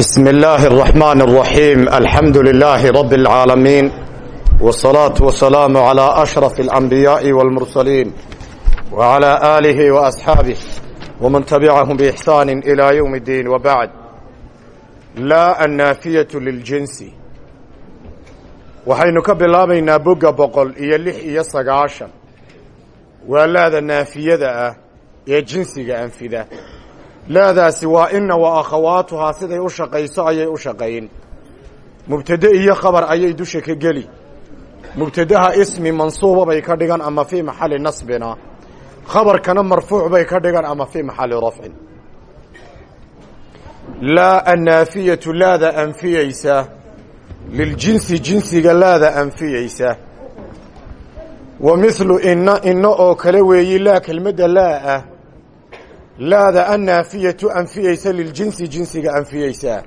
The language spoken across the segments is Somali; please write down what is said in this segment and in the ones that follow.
بسم الله الرحمن الرحيم الحمد لله رب العالمين والصلاة والسلام على أشرف الأنبياء والمرسلين وعلى آله وأصحابه ومن تبعهم بإحسان إلى يوم الدين وبعد لا النافية للجنس waxaynu ka bilaabaynaa bogga boqol iyo lix iyo sagaashan waa laada naafiyada ah ee jinsiga anfida laadaasi waa inna wa akhawaatuhaa siday u shaqayso ayay u shaqayn. Mubtade iyo khabar ayay dusha ka geli. Mubtadaha ismi mansuuba bay ka dhigan ama fii maxalli nasbina. Khabarkana marfuuc bay ka dhigan ama fii maxalli rafcin. Laa annaafiyatu laada anfiyeysa liljinsi jinsiga laada anfiyeysa wa mithlu inna inna oo kale weeyi laa kelmadda laa ah laada annaafiyatu anfiyeysa liljinsi jinsiga anfiyeysaa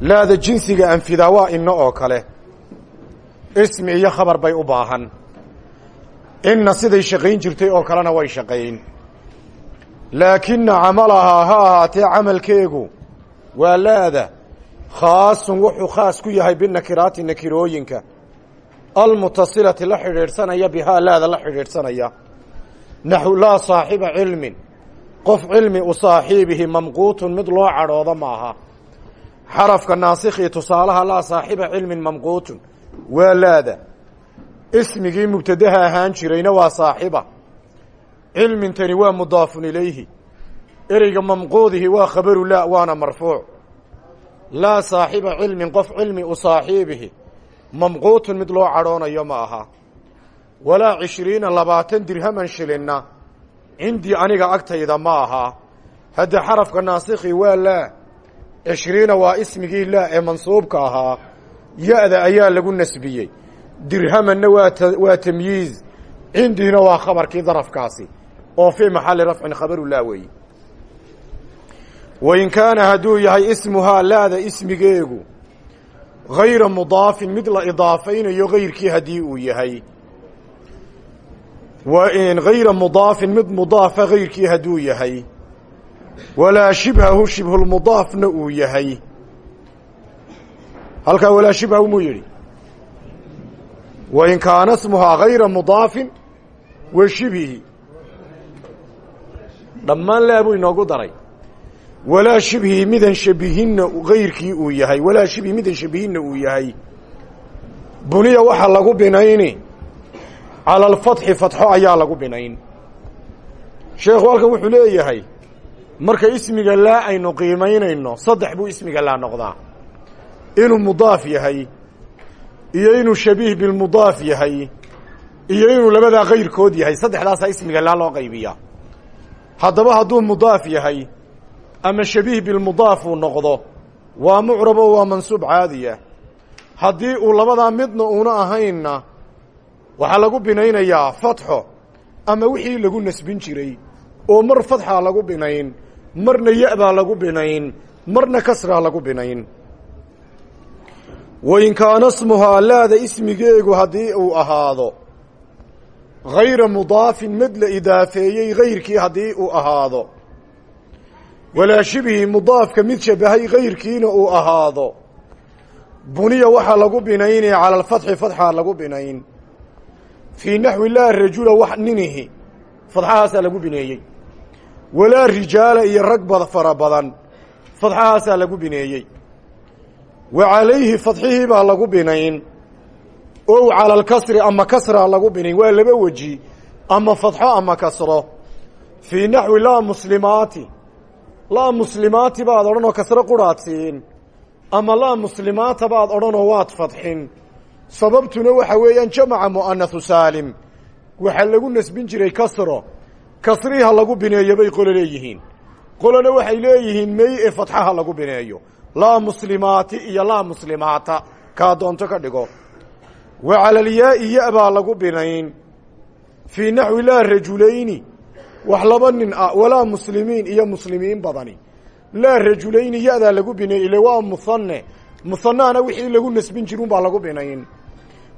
laada jinsiga anfidaa waa inna oo kale. Ismi iyo khabar bay u baahan. Inna siday shaqayn jirtay oo kalena way shaqayn. Laakina camalahaa ha ahaatee camalkeegu waa laada khaasun wuxuu khaas ku yahay binakiraati nakirooyinka. Almutasilati la xidhiidhsanaya bihaa laada la xidhiidhsanaya. Naxu laa saaxiba cilmin qof cilmi u saaxiibihi mamquutun mid loo cadhoodo maaha. Xarafka naasikhii tusaalaha laa saaxiba cilmin mamquutun. Waa laada. Ismigii mubtadaha ahaan jirayna waa saaxiba cilmintani waa mudaafun ilayhi. Ereyga mamquudihi waa khabaru laa waana marfuuc. Laa saaxiba cilmin qof cilmi u saaxiibihi mamquutun mid loo cadhoonayo ma aha walaa cishriina labaatan dirhaman shilinna cindii aniga agtayda ma aha. Hadda xarafka naasikhi waa laa cishriina waa ismigii laa ee mansuubka ahaa. Ya-da ayaa lagu nasbiyey. Dirhamanna waa tamyiiz. Cindiina waa khabarkii darafkaasi. Oo fii maxalli rafcin khabaru laa weeye wain kaana hadduu yahay ismuhaa laada ismigeegu hayra mudaafin mid la idaafaynayo hayrkii haddii uu yahay hayra mudaafin mid mudaafa hayrkii hadduu yahay. Walaa shibhahu shibhulmudaafna uu yahay. Halkaa walaa shibhahu muu yidhi? Wain kaana smuhaa hayra mudaafin wa shibhihi. Dhammaan laa buu inoogu daray. Walaa shibhi midan shabihinna hayrkii uu yahay. Walaa shibhi midan shabihinna uu yahay. Buniya waxaa lagu binayni cala alfatxi fatxo ayaa lagu binayn. Sheekhu halkan wuxuu leeyahay marka ismiga laa aynu qiimaynayno saddex buu ismiga laa noqdaa. Inuu mudaaf yahay iyo inuu shabiih bilmudaaf yahay iyo inuu labadaa kayrkood yahay saddexdaasaa ismiga laa loo qaybiyaa. Haddaba hadduu mudaaf yahay ama shabiih bilmudaaf uu noqdo waa mucrab oo waa mansuub caadiya. Haddii uu labadaa midna uuna ahaynna waxaa lagu binaynayaa fatxo ama wixii lagu nasbin jiray oo mar fatxaa lagu binayn marna ya-baa lagu binayn marna kasraa lagu binayn. Wain kaana smuhaa laada ismigeegu haddii uu ahaado hayra mudaafin mid la idaafeeyey hayrkii haddii uu ahaado. Walaa shibhi mudaafka mid shabahay hayrkiina uu ahaado. Buniya waxaa lagu binaynaya cala alfatxi fatxaa lagu binayn fii naxwi laa rajula wax ninihi fadxahaasaa lagu bineeyey walaa rijaala iyo rag bad fara badan fadxahaasaa lagu bineeyey wa calayhi fadxihii baa lagu binayn ow cala alkasri ama kasraa lagu binayn waa laba weji ama fadxo ama kasro fii naxwi laa muslimaati laa muslimaati baad odhanoo kasro quraad siin ama laa muslimaata baad odhanoo waad fadxin sababtuna waxa weeyaan jamaca mu'anahu saalim. Waxaa lagu nasbin jiray kasro. Kasriha lagu bineeyo bay qolo leeyihiin. Qolona waxay leeyihiin mey ee fatxaha lagu bineeyo. Laa muslimaati iyo laa muslimaata. Kaa doonto ka dhigo. Wa calalyaa-i ya baa lagu binayn. Fii naxwi laa rajulayni. Wax laba nin ah walaa muslimiin iyo muslimiin badani. Laa rajulayni ya-daa lagu bineey ile waa muhane muhanaana wixii lagu nasbin jirun baa lagu binayn.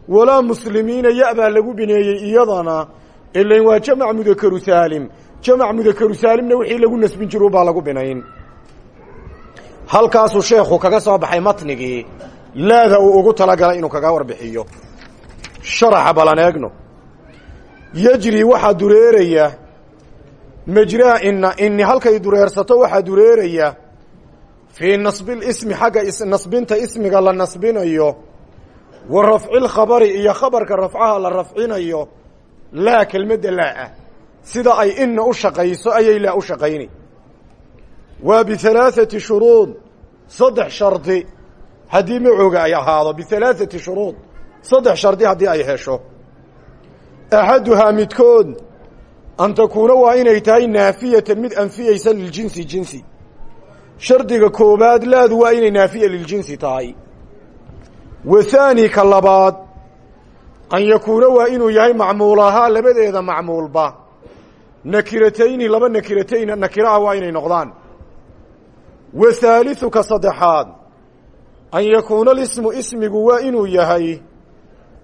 Walaa muslimiina ya baa lagu bineeyey iyadana ilan waa jamac mudakaru saalim. Jamac mudakaru saalimna wixii lagu nasbin jiru baa lagu binayn. Halkaasuu sheekhu kaga soo baxay matnigii laada uu ugu talagalay inuu kaga warbixiyo. Sharaxa balan eegno. Yejri waxaa dureeraya majraa inna inni halkay dureersato waxaa dureeraya fii nasbilismi xagga nasbinta ismiga la nasbinayo wa rafcilkhabari iyo khabarka rafcaha la rafcinayo laa kelmadda laa ah. Sida ay inna u shaqayso ayay laa u shaqayni. Waa bihalaaثati shuruud saddex shardi haddii macooga ay ahaado. Bihalaaثati shuruud saddex shardi haddii ay hesho. Axaduhaa midkood an takuuna waa inay tahay naafiyatan mid anfiyeysa liljinsi jinsi shardiga koobaad laadu waa inay naafiya liljinsi tahay. Wa haani ka labaad an yakuuna waa inuu yahay macmuulahaa labadeeda macmuulba. Nakiratayni laba nakiratayna nakiraha waa inay noqdaan. Wa haaliثu ka saddexaad an yakuuna alismu ismigu waa inuu yahay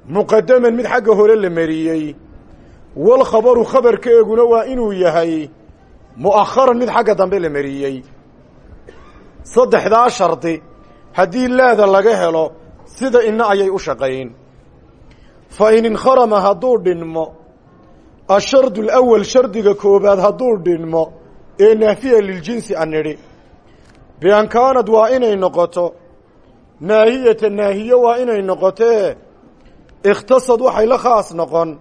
muqadaman mid xagga hore la mariyey. Walkhabaru khabarkeeguna waa inuu yahay mu'akharan mid xagga dambe la mariyey saddexdaa shardi haddii laada laga helo sida inna ayay u shaqayn. Fa in inkharama hadduu dhinmo ashardu alawal shardiga koobaad hadduu dhinmo ee naafiya liljinsi an nidhi. Bian kaanad waa inay noqoto naahiyata naahiye waa inay noqotee ikhtasad waxay la khaas noqon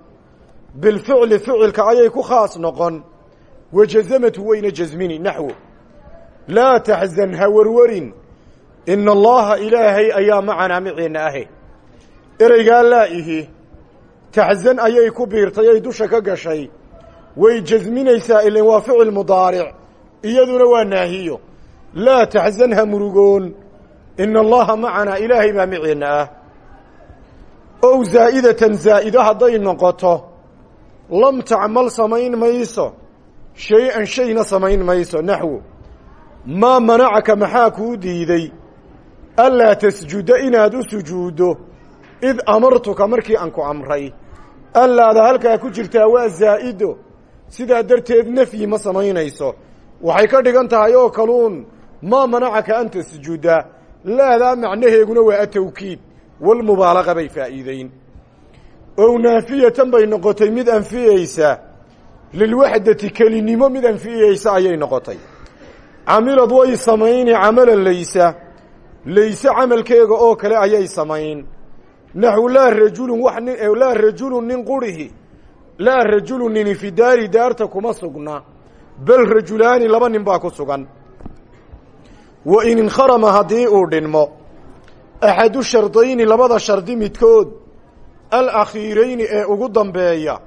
bilficli ficilka ayay ku khaas noqon wajazamatu weyna jasmini naxwo laa taxzan ha warwarin. Ina allaha ilaahay ayaa macanaa miceenna ahe. Ereygaa laa ihi taxzan ayay ku biirtay ay dusha ka gashay. Way jasminaysaa ilan waa ficil mudaaric. Iyaduna waa naahiyo. Laa taxzan ha murugoon. Ina allaha macanaa ilaahay baa miceenna ah. Ow zaa'idatan zaa'ido hadday noqoto. Lam tacmal samayn mayso. Shay-an shayna samayn mayso naxwo maa manacaka maxaa kuu diiday? Anlaa tasjuda inaad u sujuuddo id amartuka markii aan ku amray. Allaada halkaa ku jirtaa waa zaa'ido. Sidaa darteed nafyi ma samaynayso. Waxay ka dhigan tahay oo kaluun maa manacaka an tasjuda. Laadaa macnaheeguna waa atawkiid walmubaalaqa bay faa'iideyn ow naafiyatan bay noqotay mid anfiyeysa lilwaxdati kelinimo mid anfiyeysa ayay noqotay camilad way samayni camalan laysa. Layse camalkeega oo kale ayay samayn. Naxu laa rajulun wax nin laa rajulun nin qurihi. Laa rajulu nini fi daari daarta kuma sugna. Bal rajulaani laba nin baa ku sugan. Wa in inkharama haddii uu dhinmo. Axadu shardayni labada shardi midkood. Alakhiirayni ee ugu dambeeya.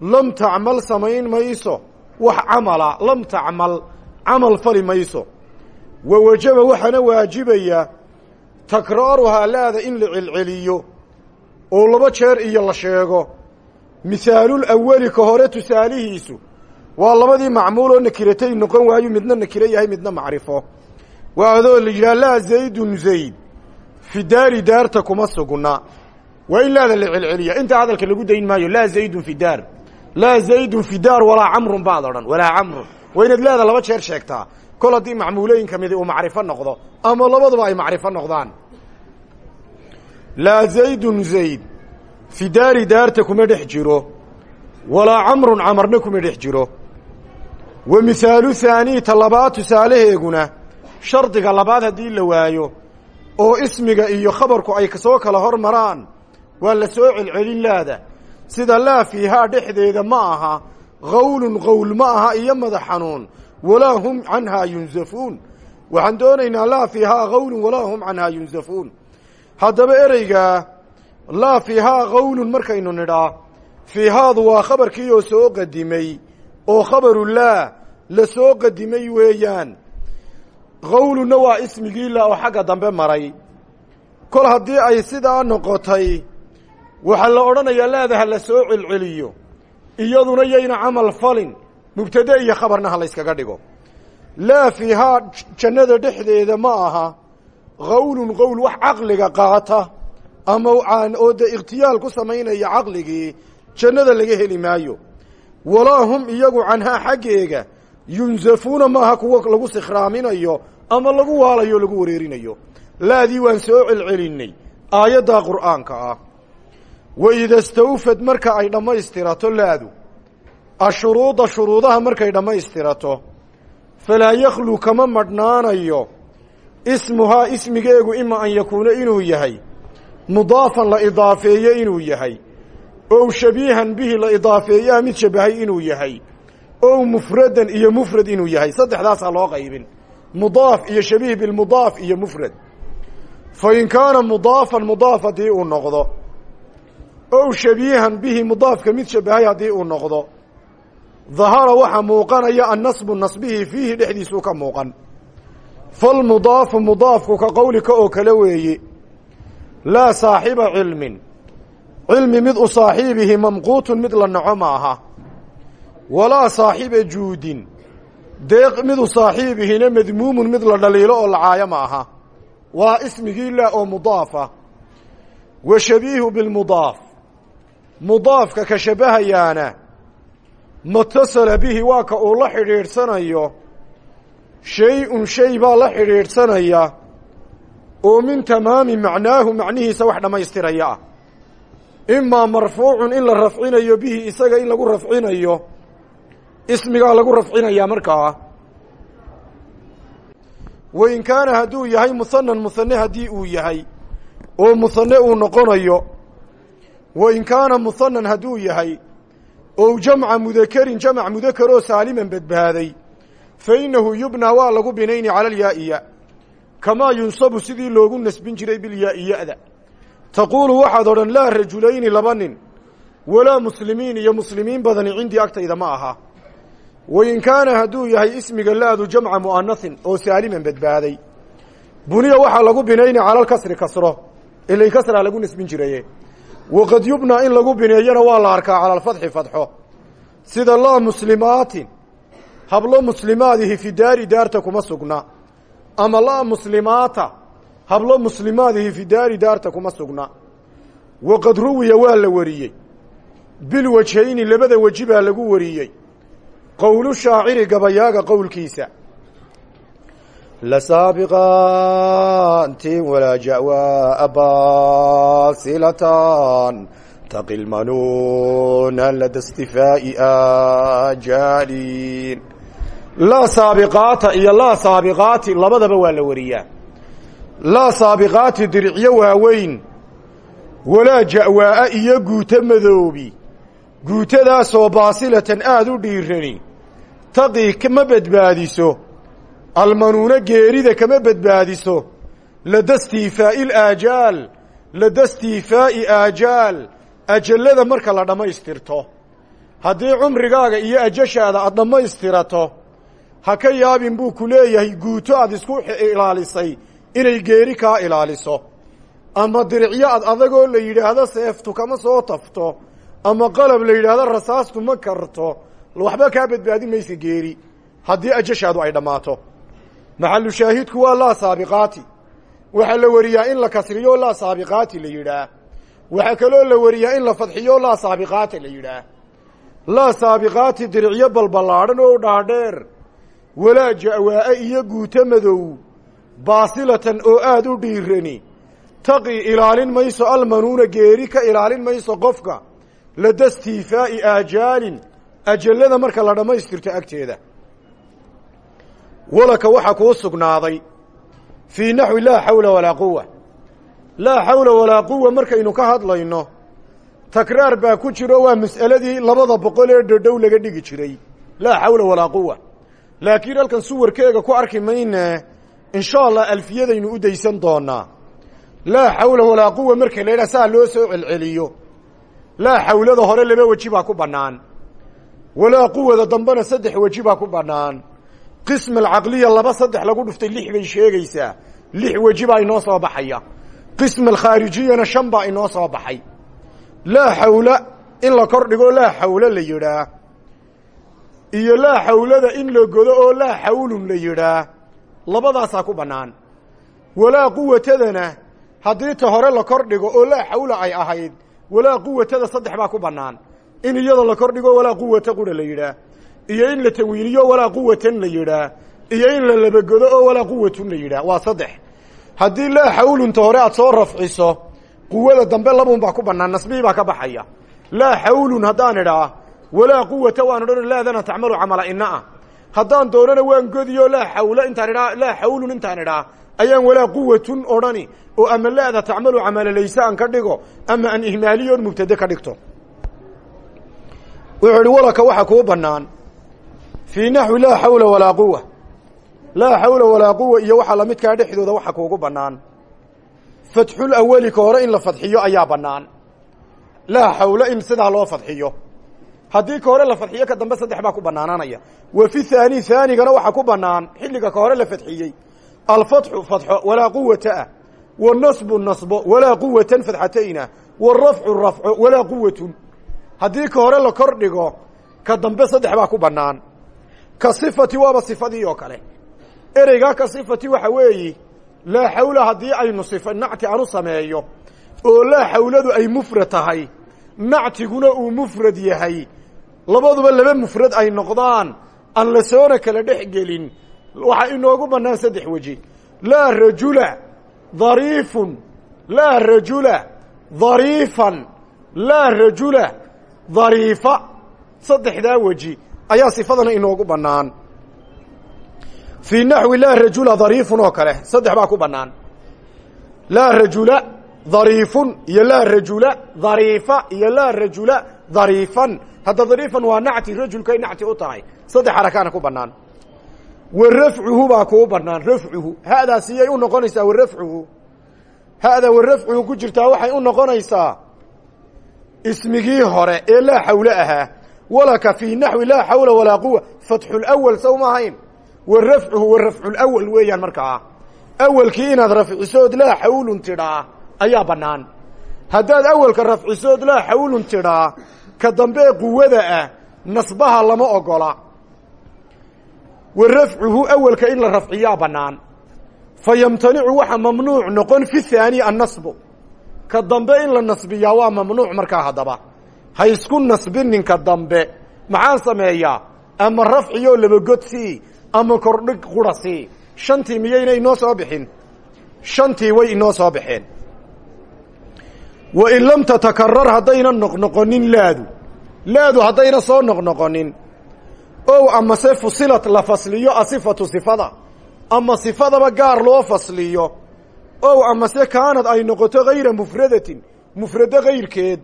Lam tacmal samayn mayso. Wax camala lam tacmal camal fali mayso. Wa wajaba waxaana waajibaya takraaruhaa laada in la celceliyo oo laba jeer iyo la sheego. Mihaalul awali ka hore tusaalihiisu waa labadii macmuul oo nakiratay noqon waayu midna nakiro yahay midna macrifo. Waa adoo la yidhaha laa zaydun zayd fi daari daarta kuma sugna. Waa in laada la celceliya. Intaa hadalka lagu dayn maayo laa zaydun fi daar laa zaydun fi daar walaa camrun baad odhan. Walaa camrun waa inaad laba jeer sheegtaa kol haddii macmuulooyinka midi uu macrifo noqdo ama labaduba ay macrifo noqdaan. Laa zaydun zayd. Fi daari daarta kuma dhex jiro. Walaa camrun camarna kuma dhex jiro. Wa mihaalu haanii ta labaad tusaalaheeguna shardiga labaad haddii la waayo oo ismiga iyo khabarku ay soo kala hor maraan waa la soo celcelin laada. Sida laa fiihaa dhexdeeda ma aha qawlun qowl ma aha iyo madax xanuun. Walaa hum canhaa yunsafuun waxaan doonaynaa laa fiihaa qawlun walaa hum canhaa yunsafuun haddaba ereygaa laa fiihaa qawlun markaynu nidhaa fiihaadu waa khabarkii oo soo qadimay oo khabaru laa la soo qadimay weeyaan. Qawlunna waa ismigii laa oo xagga dambe maray. Kol haddii ay sidaa noqotay waxaa la odhanayaa laada ha la soo celceliyo iyaduna yayna camal falin mubtade iyo khabarna ha layskaga dhigo. Laa fiihaa jannada dhexdeeda ma aha qawlun qowl wax caqliga qaata ama oo dee ikhtiyaal ku samaynaya caqligii jannada laga heli maayo. Walaa hum iyagu canhaa xaggeega yunsafuuna maaha kuwa lagu sikhraaminayo ama lagu waalayo lagu wareerinayo. Laadii waan soo celcelinnay aayaddaa qur'aanka ah wa ida stawfad marka ay dhammaystirato laadu. Ashuruuda shuruudaha markay dhammaystirato. Falaa yakhluu kama madhnaanayo. Ismuhaa ismigeegu ima an yakuuna inuu yahay. Mudaafan la idaafeeye inuu yahay. Ow shabiihan bihi la idaafeeyaha mid shabahay inuu yahay. Ow mufradan iyo mufrad inuu yahay. Saddexdaasaa loo qaybin. Mudaaf iyo shabiih bilmudaaf iyo mufrad. Fa in kaana mudaafan mudaaf haddii uu noqdo ow shabiihan bihi mudaafka mid shabahay haddii uu noqdo. Dahara waxaa muuqanaya annasbu nasbihii fiihi dhexdiisuu ka muuqan. Falmudaafu mudaafku ka qowlika oo kale weeye laa saaxiba cilmin. Cilmi mid u saaxiibihi mamquutun mid la naco ma aha. Walaa saaxiba juudin. Deeq mid u saaxiibihina madmuumun mid la dhaliilo oo lacaayo ma aha. Waa ismigii oo mudaafa. Wa shabiihu bilmudaaf mudaafka ka shabahayaana matasala bihi waa ka uu la xidhiidhsanayo shay-un shay baa la xidhiidhsanaya oo min tamaami macnaahu macnihiisa wax dhammaystiraya ah. Imaa marfuucun in la rafcinayo bihi isaga in lagu rafcinayo ismigaa lagu rafcinayaa markaa. Wain kaana hadduu yahay muhanan muhane haddii uu yahay oo muhane uu noqonayo wain kaana muhanan hadduu yahay ou jamca mudakerin jamc mudakeroo saaliman badbaaday fa innahu yubnaa waa lagu binayni cala alyaa'iya kamaa yunsabu sidii loogu nasbin jiray bilyaa'i ya-da taquulu waxaad odhan laa rajulayni laba nin walaa muslimiin iyo muslimiin badani cindii agtayda ma aha. Wain kaana hadduu yahay ismiga laadu jamca mu'anasin oo saaliman badbaaday buniya waxaa lagu binayni cala alkasri kasro ilain kasraa lagu nasbin jiraye waqad yubnaa in lagu bineeyana waa la arkaa cala alfadxi fadxo sida laa muslimaatin hablo muslimaadihi fi daari daarta kuma sugna. Ama laa muslimaata hablo muslimaadihi fi daari daarta kuma sugna. Waqad ruwiya waa la wariyey. Bilwajhayni labada weji baa lagu wariyey. Qowlu shaaciri gabayaaga qowlkiisa lasaabiqaantin walaa jawaa basilatan taqi lmanuuna lada stifaa'i ajaalin laa saabiqaata iyo laa saabiqaati labadaba waa la wariyaa laa saabiqaati diricyo waaweyn walaa ja'waa'a iyo guuto madoobi guutadaasoo baasilatan aada u dhiirani taqii kama badbaadiso almanuuna geerida kama badbaadiso. Lada stiifaa'i laajaal lada stiifaa'i aajaal ajallada marka la dhammaystirto. Haddii cumrigaaga iyo ajashaada aad dhammaystirato ha ka yaabin buu ku leeyahay guuto aad isku ilaalisay inay geeri kaa ilaaliso. Ama diricyo ad adagoo la yidhaahdo seeftu kama soo tafto ama qalab la yidhaahdo rasaastu ma karto waxba kaa badbaadin maysa geeri haddii ajashaadu ay dhammaato maxalu shaahidku waa laa saabiqaati. Waxaa la wariyaa in la kasriyo laa saabiqaati la yidhaah waxaa kaloo la wariyaa in la fadxiyo laa saabiqaata la yidhaah laa saabiqaati diricyo balballaadhan oo dhaadheer. Walaa ja'waa'e iyo guuto madow. Baasilatan oo aada u dhiirani taqi ilaalin mayso almanuuna geeri ka ilaalin mayso qofka. Lada aajaalin. Ajallada marka la dhammaystirto agteeda walaka waxaa kuu sugnaaday fii naxwi laa xawla walaa quwa laa xawla walaa quwa markaynu ka hadlayno takraar baa ku jiro waa mas'aladii labada boqol ee dhodhow laga dhigi jiray. Laa xawla walaa quwa laakiin halkan suwarkeega ku arki mayne insha allah alfiyadaynu u daysan doonaa. Laa xawla walaa quwa marka la saa loo soo celceliyo. Laa xawlada hore laba weji baa ku bannaan. Walaa quwada dambena saddex weji baa ku bannaan qism alcaqliya laba saddex lagu dhuftay lix bay sheegaysaa. Lix weji baa inoo soo baxaya. Qism alkhaarijiyana shan baa inoo soo baxay. Laa xawla in la kor dhigo laa xawlo la yidhaah iyo laa xawlada in la godo oo laa xawlun la yidhaah labadaasaa ku bannaan. Walaa quwatadana haddii ta hore la kor dhigo oo laa xawla ay ahayd walaa quwatada saddex baa ku bannaan. In iyada la kor dhigo walaa quwata qura la yidhaah iyo in la tanwiiniyo walaa quwatan la yidhaah iyo in la labagodo oo walaa quwatun la yidhaah waa saddex. Haddii laa xawlunta hore aad soo rafciso quwada dambe labuun baa ku bannaan nasbihii baa ka baxaya. Laa xawlun haddaan idhaa walaa quwata waan odhan laadana tacmalu camala ina ah. Haddaan doonana waan godiyo laa xawla intaan idhaa laa xawlun intaan idhaa ayaan walaa quwatun odhani. Oo ama laada tacmalu camala layse ka dhigo ama aan ihmaaliyoon mubtade ka dhigto. Wuxuu idhi walaka waxa kuu bannaan fii naxwi laa xawla walaa quwa laa xawla walaa quwa iyo waxaa lamidkaa dhexdooda waxa kuugu bannaan. Fatxul awali ka hore in la fadxiyo ayaa bannaan. Laa xawla in sidaa loo fadxiyo haddii ka hore la fadxiyo ka dambe saddex baa ku bannaanaanaya. Wa fi haani haanigana waxaa ku bannaan. Xilliga ka hore la fadxiyey alfatxu fatxo walaa quwata ah wanasbu nasbo walaa quwatan fadxatayna warafcu rafco walaa quwatun haddii ka hore la kor dhigo ka dambe saddex baa ku bannaan ka sifati waaba sifadii oo kale. Ereygaa ka sifati waxa weeyi laa xawla haddii aynu sifa nacti anu sameeyo oo laa xawladu ay mufrad tahay nactiguna uu mufrad yahay. Labaduba laba mufrad ay noqdaan aan la soona kala dhex gelin. Waxaa inoogu bannaan saddex weji. Laa rajula dhariifun laa rajula dhariifan laa rajula dhariifa saddexdaa weji ayaa sifadana inoogu bannaan. Fii naxwi laa rajula dhariifun oo kale saddex baa ku bannaan. Laa rajula dhariifun iyo laa rajula dhariifa iyo laa rajula dhariifan hadda dhariifan waa nacti rajulkay nacti u tahay. Saddex xarakaana ku bannaan. Wa rafcuhu baa kuu bannaan rafcuhu. Ha'daa siyay u noqonaysaa wa rafcuhu. Ha'da wa rafcuhu ku jirtaa waxay u noqonaysaa ismigii hore ee laa xawle ahaa walaka fii naxwi laa xawla walaa quwa fatxulawal sow ma ahayn wa rafcuhu wa rafculawal weeyaan markaa awelkii inaad rafcisood laa xawlun tidhaa ayaa bannaan. Haddaad awelka rafcisood laa xawlun tidhaa ka dambe quwada ah nasbaha lama ogola. Wa rafcuhu awelka in la rafciyaa bannaan. Fa yamtanicu waxa mamnuuc noqon fi haani annasbu. Ka dambe in la nasbiyaa waa mamnuuc markaa haddaba ha isku nasbininka dambe. Maxaan sameeyaa ama rafciyoo labagod sii ama kordhig qura sii shantii miyayna inoo soo bixin? Shantii way inoo soo baxeen wa in lam tatakarar haddayna noqnoqonin laadu. Laadu haddayna soo noqnoqonin. Ow amase fusilat la fasliyo asifatu sifada. Ama sifadaba gaar loo fasliyo. Ow amase kaanad ay noqoto hayra mufradatin mufrado kayrkeed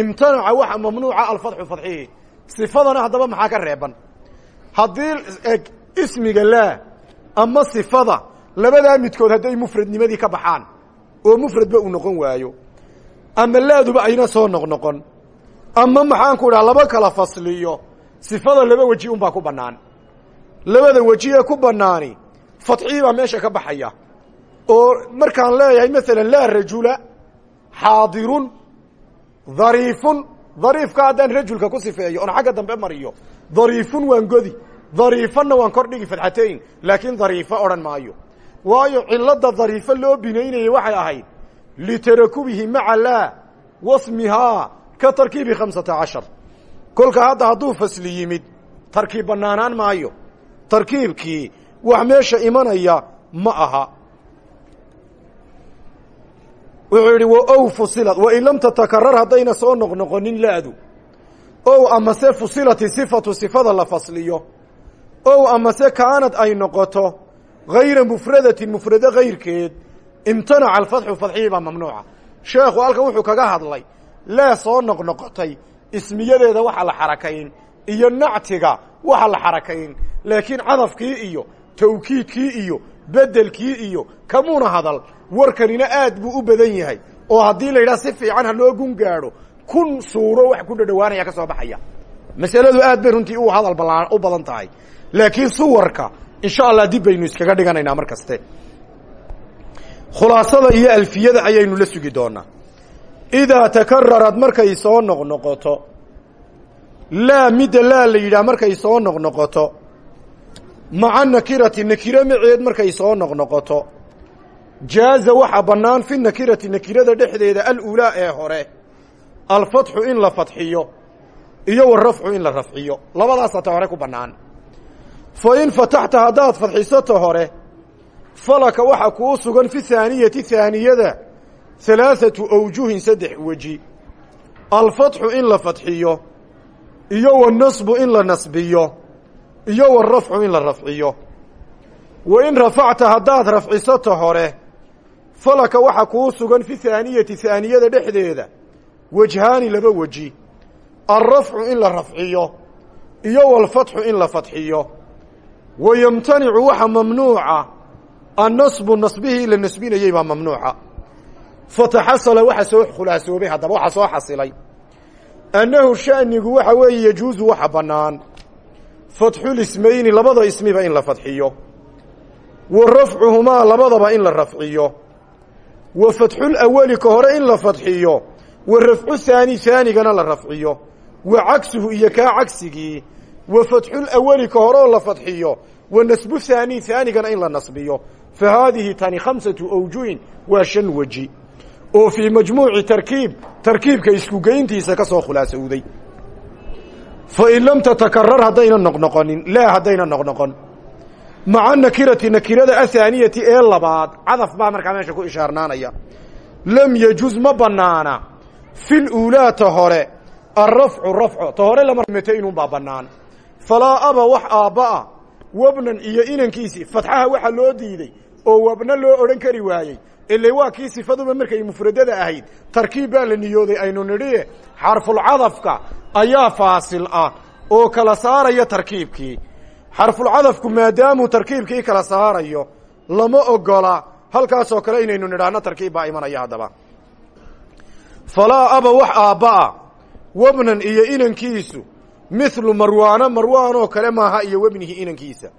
imtanaca waxa mamnuuca alfadxu fadxihi sifadana haddaba maxaa ka reeban? Haddii ismiga laa ama sifada labadaa midkood hadday mufradnimadii ka baxaan oo mufradba uu noqon waayo ama laaduba ayna soo noqnoqon ama maxaanku idhaha laba kala fasliyo sifada laba weji unbaa ku bannaan. Labada weji ee ku bannaani fadxii baa meesha ka baxaya. Oo markaan leeyahay masalan laa rajula xaadirun dhariifun dhariifka haddaan rajulka ku sifeeyo oon xagga dambe mariyo. Dhariifun waan godi dhariifanna waan kor dhigi fadxatayn laakiin dhariifa odhan maayo. Waayo cilladda dhariifo loo binaynayay waxay ahayd litarakubihi maca laa wasmihaa ka tarkiibi khamsata cashar. Kolka hadda hadduu fasli yimid tarkiib bannaanaan maayo. Tarkiibkii wax meesha imanaya ma aha wuxuu yidhi wa ow fusilat wain lam tatakarar haddayna soo noqnoqonin laadu. Ow amase fusilati sifatu sifada la fasliyo. Ow amase kaanad ay noqoto hayra mufradatin mufrado kayrkeed imtanaca alfadxu fadxihii baa mamnuuca. Sheekhu halkan wuxuu kaga hadlay laa soo noqnoqotay ismiyadeeda waxa la xarakayn iyo nactiga waxa la xarakayn. Laakiin cadafkii iyo tawkiidkii iyo bedelkii iyo kamuuna hadal warkanina aad buu u badan yahay. Oo haddii la yidhaha si fiican loo gun gaadho kun suuro wax ku dhadhawaanaya ka soo baxaya. Masaladu aad bay runtii u hadal balaa u badan tahay. Laakiin suwarka insha allah dib baynu iskaga dhiganaynaa mar kaste. Khulaasada iyo alfiyada ayaynu la sugi doonaa. Idaa takararad markay soo noqnoqoto laa midda laa la yidhaah markay soo noqnoqoto maca nakirati nakiro maceed markay soo noqnoqoto. Jaaza waxaa bannaan fi nakirati nakirada dhexdeeda aluulaa ee hore. Alfatxu in la fadxiyo iyo warafcu in la rafciyo labadaas hata hore ku bannaan. Fa in fataxta haddaad fadxisato hore falaka waxa kuu sugan fi haaniyati haaniyada halaathatu awjuhin saddex weji. Alfatxu in la fadxiyo iyo wanasbu in la nasbiyo iyo warafcu in la rafciyo. Wa in rafacta haddaad rafcisato hore falaka waxa kuu sugan fi haaniyati haaniyada dhexdeeda. Wejhaani laba weji. Alrafcu in la rafciyo iyo walfatxu in la fadxiyo wa yemtanicu waxa mamnuuca annasbu nasbihii la nasbinayey baa mamnuuca. Fataxasala waxa soo khulaasoobay haddaba waxa soo xasilay. Annahu sha'nigu waxa weeye yejuusu waxa bannaan fatxulismayni labada ismiba in la fadxiyo wa rafcuhumaa labadaba in la rafciyo. Wa fatxul awali ka hore in la fadxiyo wa rafcu haani haanigana la rafciyo. Wa cagsuhu iyo kaa cagsigii. Wa fatxul awali ka horeoo la fadxiyo wa nasbu haani haanigana in la nasbiyo. Fa haadihi tani khamsatu awjuhin waa shan weji. Oo fii majmuuci tarkiib isku geyntiisa ka soo khulaasowday fa in lam tatakarar haddayna noqnoqonin laa haddayna noqnoqon maca nakirati nakirada athaaniyati ee labaad cadaf baa markaa meesha ku ishaarnaanaya lam yejuz ma banaana fil uulaata hore alrafcu rafco ta hore lamarmataynunbaa bannaan falaa aba wax aabba'a wabnan iyo inankiisii fatxaha waxaa loo diiday oo wabna loo odhan kari waayey ile waa kii sifaduba markay mufradada ahayd. Tarkiib baa la niyooday aynu nidhiye xarfulcadafka ayaa faasil ah oo kala saaraya tarkiibkii. Xarfulcadafku maadaamuu tarkiibkii kala saarayo lama ogola. Halkaasoo kale inaynu nidhaahno tarkiib baa imanaya haddaba. Falaa aba wax aabba'a wabnan iyo inankiisu mithlu marwaana marwaanoo kale maaha iyo webnihi inankiisa.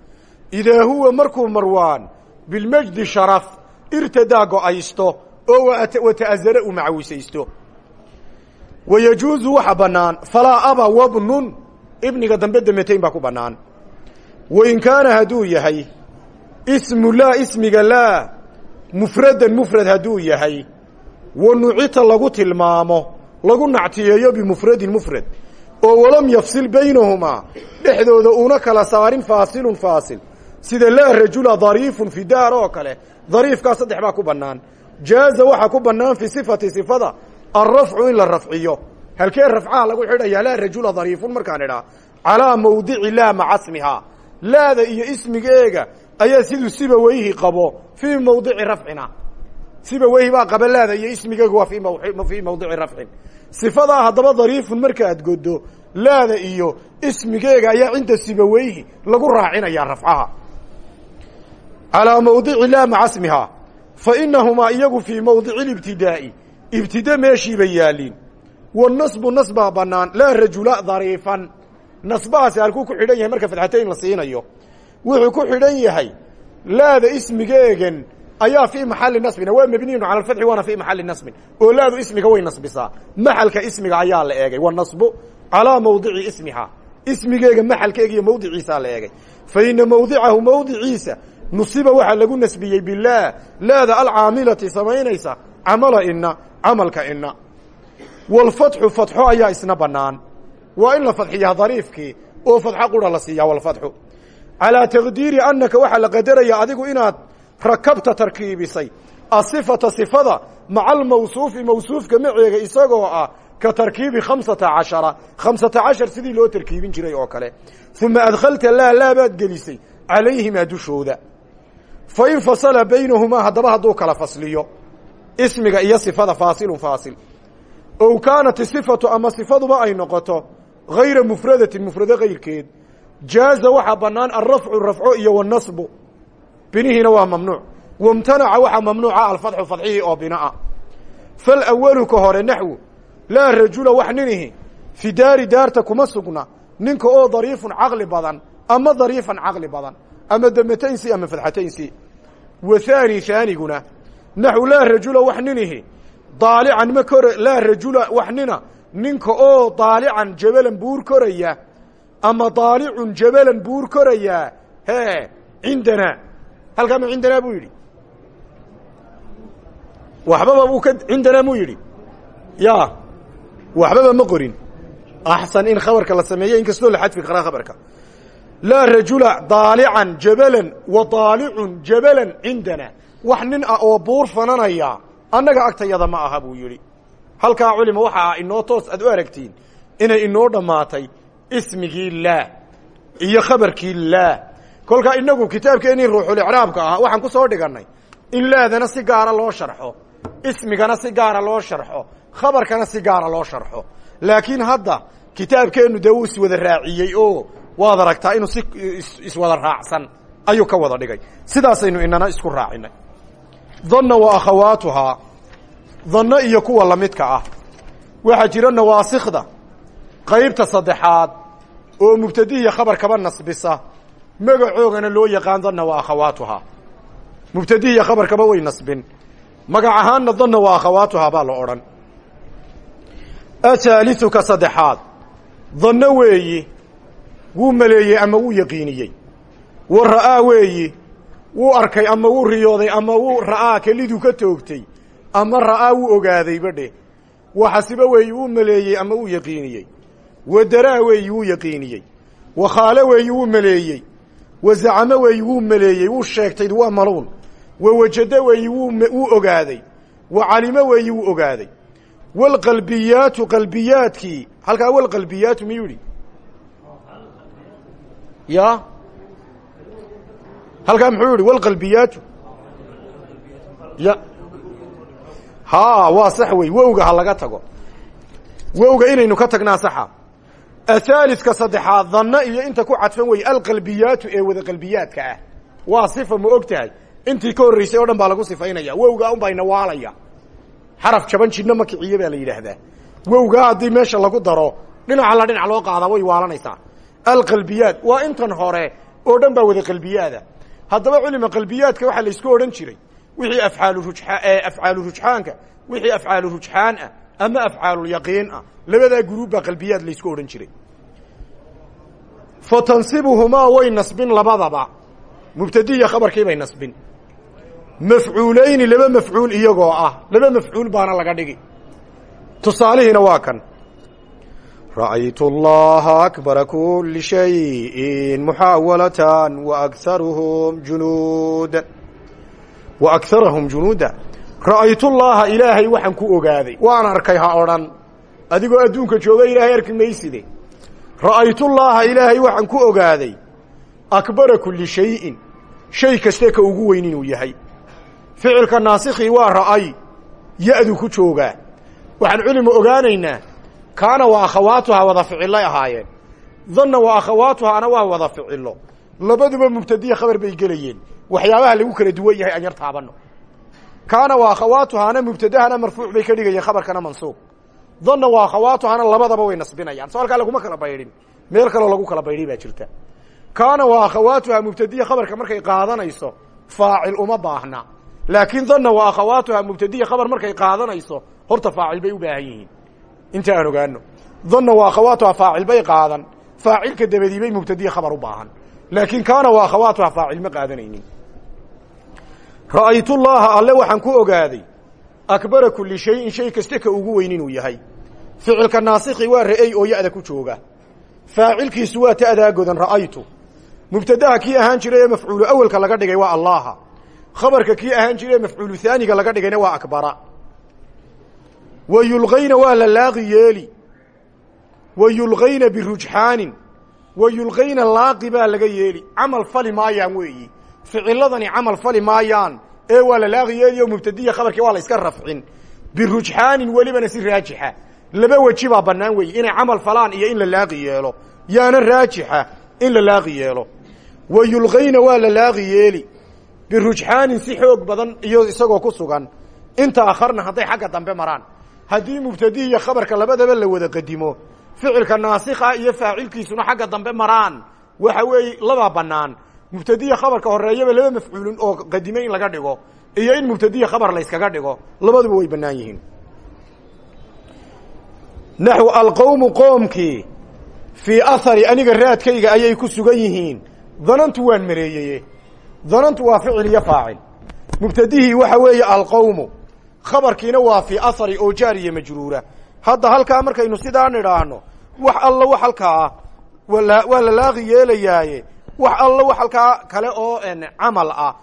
Idaa huwa markuu marwaan bilmajdi sharaf irtadaa go'aysto oo wata'azara u macawisaysto. Wa yajuusu waxa bannaan falaa aba wabnun ibniga dambe dametayn baa ku bannaan. Wa in kaana hadduu yahay ismu laa ismiga laa mufradan mufrad hadduu yahay wa nucita lagu tilmaamo lagu nactiyeeyo bimufradin mufrad oo walam yafsil baynahumaa dhexdooda uuna kala saarin faasilun faasil sida laa rajula dariifun fi daar oo kale dariifkaa saddex baa ku bannaan. Jaaza waxaa ku bannaan fi sifati sifada alrafcu in la rafciyo. Halkee rafcaha lagu xidhayaa laa rajula dariifun markaan idhaa. Calaa mawdici laa maca laada iyo ismigeega ayaa siduu sibaweyhi qabo fii mawdici rafcina. Sibaweyhi baa qaba laada iyo ismigeega waa fii mawdici rafcin. Sifadaa haddaba dariifun markaad goddo laada iyo ismigeega ayaa cinda sibaweyhi lagu raacinayaa rafcaha calaa mawdici laa maca smihaa fa inahumaa iyagu fii mawdici libtidaa'i ibtide meeshiibay yaaliin wanasbu nasbaa bannaan laa rajula dariifan nasbahaasi halkuu ku xidhan yahay marka fadxatayn la siinayo wuxuu ku xidhan yahay laada ismigeegan ayaa fii maxali nasbina waa mabniyun cala alfatxi waana fii maxali nasbin oo laadu ismiga way nasbisaa maxalka ismiga ayaa la eegay wanasbu calaa mawdici ismihaa ismigeega maxalkeega iyo mawdiciisaa la eegay fa ina mawdicahu mawdiciisa nusiba waxaa lagu nasbiyey bilaah laada alcaamilati samaynaysa. Camala ina camalka ina walfatxu fatxo ayaa isna bannaan. Waa in la fadxiyaa dariifkii oo fadxo qura la siiyaa walfatxu calaa taqdiiri annaka waxaa la qadaraya adigu inaad rakabta tarkiibisay. Asifata sifada maca almawsuufi mawsuufka maceega isagoo ah ka tarkiibi khamsata cashara. Khamsata cashar sidii loo tarkiibin jiray oo kale. Uma adkhalta laa laabaad gelisay. Calayhimaa dushooda fa in fasala baynahumaa haddaba hadduu kala fasliyo ismiga iyo sifada faasilun faasil ow kaanat isifatu ama sifaduba ay noqoto hayra mufradatin mufrado kayrkeed jaaza waxaa bannaan alrafcu rafco iyo wanasbu binihiina waa mamnuuc wamtanaca waxaa mamnuuca alfatxu fadxihii oo bina'a falawalu ka hore naxwu laa rajula wax ninihi fi daari daarta kuma sugna ninka oo dariifun caqli badan ama dariifan caqli badan ama damataynsi ama fadxataynsi. Wa haani haaniguna naxwu laa rajula wax ninihi. Daalican ma kor laa rajula wax nina. Ninka oo daalican jabalan buur koraya ama daalicun jabalan buur korayaa hee cindanaa halkaa ma cindanaa buu yidhi. Waxbaba buu ka cindanaa muu yidhi. Ya waxbaba ma qorin. Axsan in khabarka la sameeyo in kastoo la xadfi karaa khabarka laa rajula daalican jabalan wa daalicun jabalan cindana. Wax nin ah oo buur fananaya annaga agtayada ma aha buu yidhi. Halkaa culima waxa ah inoo toos aad u aragtiin inay inoo dhammaatay ismigii laa iyo khabarkii laa. Kolkaa inagu kitaabkeenii ruuxulicraabka ah waxaan ku soo dhigannay in laadana si gaara loo sharxo ismigana si gaara loo sharxo khabarkana si gaara loo sharxo. Laakiin hadda kitaabkeennu dee wuu iswada raaciyey oo waad aragtaa inuu si iswada raacsan ayuu ka wada dhigay. Sidaasaynu inana isku raacinay. Danna wa akhawaatuhaa danno iyo kuwa lamidka ah. Waxaa jira nawaasikda qaybta saddexaad oo mubtadihiya khabar kaba nasbisa magacoogana loo yaqaan danna wa akhawaatuhaa mubtadihiya khabarkaba way nasbin. Magac ahaanna danna wa akhawaatuhaa baa la odhan. Athaaliuka saddexaad danno weeyi wuu maleeyey ama wuu yaqiiniyey. Wa ra'aa weeyi wuu arkay ama wuu riyooday ama wuu ra'aa keliduu ka toogtay ama ra'aa wuu ogaadayba dheh. Waxasiba weeyi wuu maleeyey ama wuu yaqiiniyey. Wa daraa weeyi wuu yaqiiniyey. Wa khaale weeyi wuu maleeyey. Wa zacamo weeyi wuu maleeyey. Wuu sheegtay waa maluun wa wajado weeyi wuu ogaaday. Wa calimo weeyi wuu ogaaday. Wlqalbiyaatu qalbiyaadkii halkaa wlqalbiyaatu miyuu yihi ya? Halkaa muxuu yihi wlqalbiyaatu ya. Ha waa sax wey wowga ha laga tago. Wowga inaynu ka tagnaa saxa. Athaalidka saddexaad danno iyo inta ku cadfan wey alqalbiyaatu ee wada qalbiyaadka ah. Waa sifa ma og tahay? Intii ka horreysay oo dhan baa lagu sifaynaya. Wowga un baa inawaalaya xaraf jaban jidhna ma kiciye baa la yidhaahdaa. Wowgaa haddii meesha lagu daro dhinaca la dhinac loo qaadaa way waalanaysaa alqalbiyaat waa intan hore oo dhan baa wada qalbiyaada. Haddaba culima qalbiyaadka waxaa la isku odhan jiray. Wixii afcaalu rujxa afcaalu rujxaanka wixii afcaalu rujxaan ah ama afcaalulyaqiin ah labadaa guruub baa qalbiyaad la isku odhan jiray. Fa tansibuhumaa way nasbin labadaba. Mubtadiya khabarkii bay nasbin. Mafcuulayni laba mafcuul iyagoo ah. Laba mafcuul baana laga dhigi. Tusaalihiina waa kan ra'aytu allaha akbara kuli shayin muxaawalatan waakaruhum junuuda wa akarahum junuuda ra'aytu llaaha ilaahay waxaan ku ogaaday. Waan arkay ha odhan. Adigoo adduunka jooga ilaahay arki mayside ra'aytullaaha ilaahay waxaan ku ogaaday. Akbara kuli shayin. Shay kaste ka ugu weyn inuu yahay. Ficilka naasikii waa ra'ay. Ya-du ku joogaa. Waxaan culima ogaanaynaa kaana wa akhawaatuhaa wada ficilay ahaayeen. Danna wa akhawaatuhaana waa wada ficilo labaduba mubtadiya khabar bay gelayeen. Waxyaabaha lagu kala duwan yahay aan yar taabano kaana wa akhawaatuhaana mubtadahana marfuuc bay ka dhigayeen khabarkana mansuub. Danna wa akhawaatuhaana labadaba way nasbinayaan. So halkaa laguma kala baydhin meel kaloo lagu kala baydhay baa jirta. Kaana wa akhawaatuhaa mubtadiya khabarka markay qaadanayso faacil uma baahna. Laakiin danna wa akhawaatuhaa mubtadiya khabar markay qaadanayso horta faacil bay u baahan yihiin inta aan ogaano danna wa akhawaatuhaa faacil bay qaadan. Faacilka dabadii bay mubtadiya khabar u baahan. Laakiin kaana wa akhawaatuhaa faacil ma qaadanaynin. Ra'aytullaaha alle waxaan ku ogaaday akbara kuli shayin shay kaste ka ugu weyn inuu yahay. Ficilka naasikhi waa ra'ey oo ya-da ku jooga. Faacilkiisu waa ta'daa godan ra'aytu. Mubtadaha kii ahaan jiray ee mafcuulu awelka laga dhigay waa allaha khabarka kii ahaan jiray ee mafcuulu haaniga laga dhigayna waa akbara wa yulqayna waa la laaqi yeeli wa yulqayna birujxaanin wa yulqayna laaqi baa laga yeeli camal fali maayaan weeyi ficiladani camal fali maayaan ee waa la laaqi yeeli oo mubtadiya khabarkii waa la iska rafcin birujxaanin welibana si raajixa laba weji baa bannaan weeye inay camal falaan iyo in la laaqi yeelo yaana raajixa in la laaqi yeelo wa yulqayna waa la laaqi yeeli birujxaanin si xoog badan iyo isagoo ku sugan inta akharna hadday xagga dambe maraan haddii mubtadihi iyo khabarka labadaba la wada qadimo ficilka naasikha iyo faacilkiisuna xagga dambe maraan. Waxa weeye labaa bannaan. Mubtadiya khabarka horeeyaba laba mafcuulin oo qadime in laga dhigo iyo in mubtadiya khabar la yskaga dhigo labaduba way bannaan yihiin. Naxw alqowmu qoomkii fii ahari aniga raadkayga ayay ku sugan yihiin. Danantu waan mareeyeye. Danantu waa ficil iyo faacil. Mubtadihii waxa weeye alqowmu khabarkiina waa fii ahari oo jaariya majruura. Hadda halkaa markaynu sidaa nidhaahno wax alla wax halkaa waa la laaqi yeelayaaye. Wax alla wax halkaa kale oo camal ah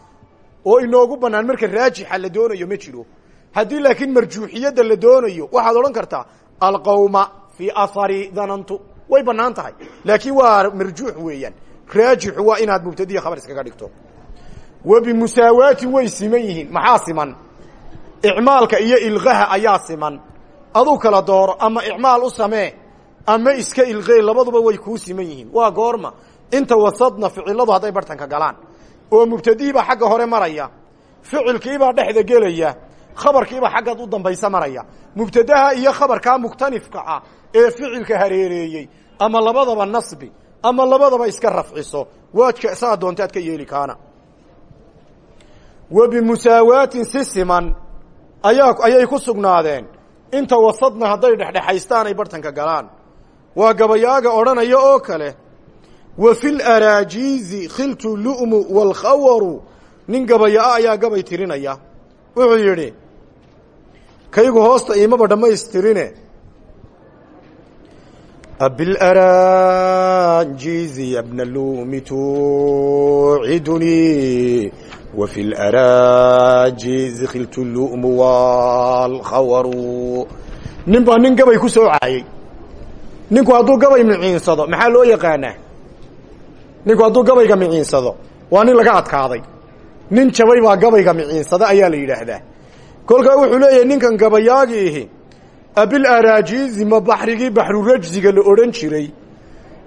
oo inoogu banaan marka raajixa la doonayo ma jiro. Haddii laakiin marjuuxiyadda la doonayo waxaad odhan kartaa alqawma fii ahari danantu. Way bannaan tahay. Laakiin waa marjuux weeyaan. Raajixu waa inaad mubtadiya khabar iskaga dhigto. Wa bimusaawaatin way siman yihiin. Maxaa siman icmaalka iyo ilqaha ayaa siman. Aduu kala dooro ama icmaal u samee ama iska ilqey labaduba way kuu siman yihiin. Waa goorma. Inta wasadna ficiladu hadday bartanka galaan. Oo mubtadihiibaa xagga hore maraya. Ficilkiibaa dhexda gelaya. Khabarkiibaa xaggaad u dambaysa maraya. Mubtadaha iyo khabarkaa muktanifka ah ee ficilka hareereeyey ama labadaba nasbi ama labadaba iska rafciso waadka saa doontaad ka yeeli kaana. Wa bimusaawaatin si siman ayay ku sugnaadeen. Inta wasadna hadday dhexdhexaystaan ay bartanka galaan. Waa gabayaaga odhanaya oo kale wa fi laraajiizi khiltu lu'mu waalkhawaru nin gabaya-a ayaa gabay tirinaya. Wuxuu yidhi kaygu hoosta iimaba dhammaystirine. Abilaraajiizi yabna luumi tuucidunii fi laraajiizi khiltu lu'mu waalkhawaru nin baa nin gabay ku soo caayey ninku hadduu gabay miciinsado maxaa loo yaqaanaa ninku hadduu gabayga miciinsado waa nin laga adkaaday nin jabay baa gabayga miciinsada ayaa la yidhaahdaa kolkaa wuxuu leeyahay ninkan gabayaagiihi abil araajiizi ma baxrigii baxrurajsiga la odhan jiray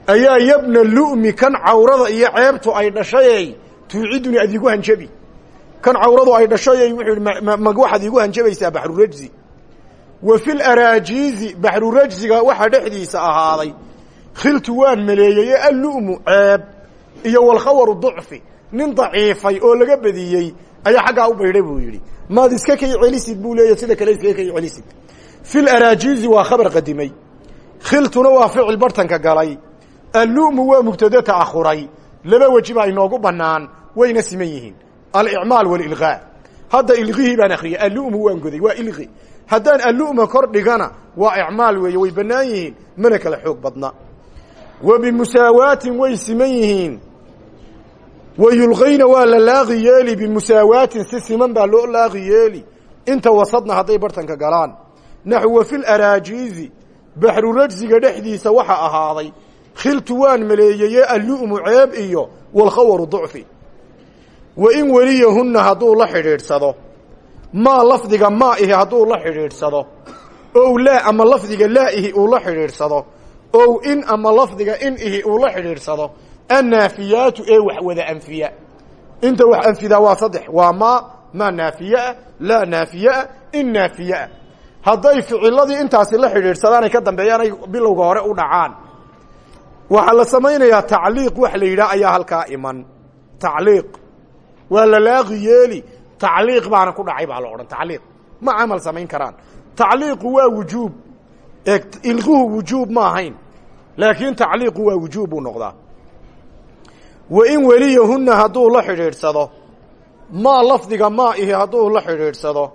ayaa yabna lu'mi kan cawrada iyo ceebtu ay dhashayey tuuciduni ad iigu hanjabi. Kan cawradu ay dhashayey wuxuu yidhi ma waxaad iigu hanjabaysaa baxrurajsi wa fil araajiizi baxrurajsiga waxaa dhexdiisa ahaaday khiltu waan maleeyey ee allu'mu ceeb iyo walkhawaru ducfi nin daciifay oo laga badiyey ayaa xaggaa u baydhay buu yidhi. Maad iska kay celisid buu leeya sida kale iskaga kay celisid. Fil araajiizi waa khabar qadimay. Khiltuna waa ficil bartanka galay. Allu'mu waa mubtado ta'akhuray laba weji inoogu bannaan wayna siman yihiin. Alicmaal walilqaa hadda ilqihii baan akriyay allu'mu waan goday waa ilqi haddaan allu'ma kor dhigana waa icmaal weeye way bannaan yihiin mana kala xoog badna. Wa bimusaawaatin way siman yihiin. Wa yulqayna waa la laaqi yeeli bimusaawaatin si siman baa loo laaqi yeeli. Inta wasadna hadday bartanka galaan. Naxu wa fil araajiizi baxrurajsiga dhexdiisa waxa ahaaday khiltu waan maleeyeye allu'mu ceeb iyo walkhawaru ducfi wa in weliyahunna hadduu la xidhiidhsado maa lafdiga maa ihi hadduu la xidhiidhsado ow laa ama lafdiga laa ihi uu la xidhiidhsado ow in ama lafdiga in ihi uu la xidhiidhsado annaafiyaatu ee wax wada anfiya. Inta wax anfidaa waa saddex waa maa maa naafiyeah laa naafiyeah in naafiyeah hadday ficiladii intaasi la xidhiidhsadaan ay ka dambeeyaan ay bilowga hore u dhacaan waxaa la samaynayaa tacliiq wax la yidhaah ayaa halkaa iman. Tacliiq. Waa la yeeli. Tacliiq baana ku dhacay baa la odhan tacliiq. Ma camal samayn karaan. Tacliiqu waa wujuub. Ee ilquhu wujuub ma ahayn. Laakiin tacliiqu waa wujuub buu noqdaa. Wa in weliyahunna hadduu la xidhiidhsado maa lafdiga maa ihi hadduu la xidhiidhsado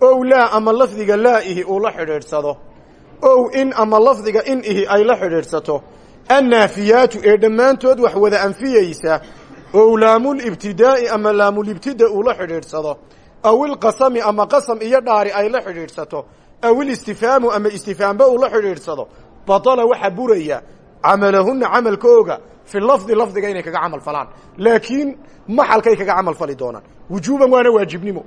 ow laa ama lafdiga laa ihi uu la xidhiidhsado ow in ama lafdiga in ihi ay la xidhiidhsato annaafiyaatu ee dhammaantood wax wada anfiyeysa ow laamulibtidaa'i ama laamulibtida uu la xidhiidhsado aw ilqasami ama qasam iyo dhaari ay la xidhiidhsato aw ilistifhaamu ama istifhaamba uu la xidhiidhsado batala waxaa buraya camalahunna camalkooga fi lafdi lafdiga inay kaga camal falaan. Laakiin maxalkay kaga camal fali doonaan. Wujuuban waana waajibnimo.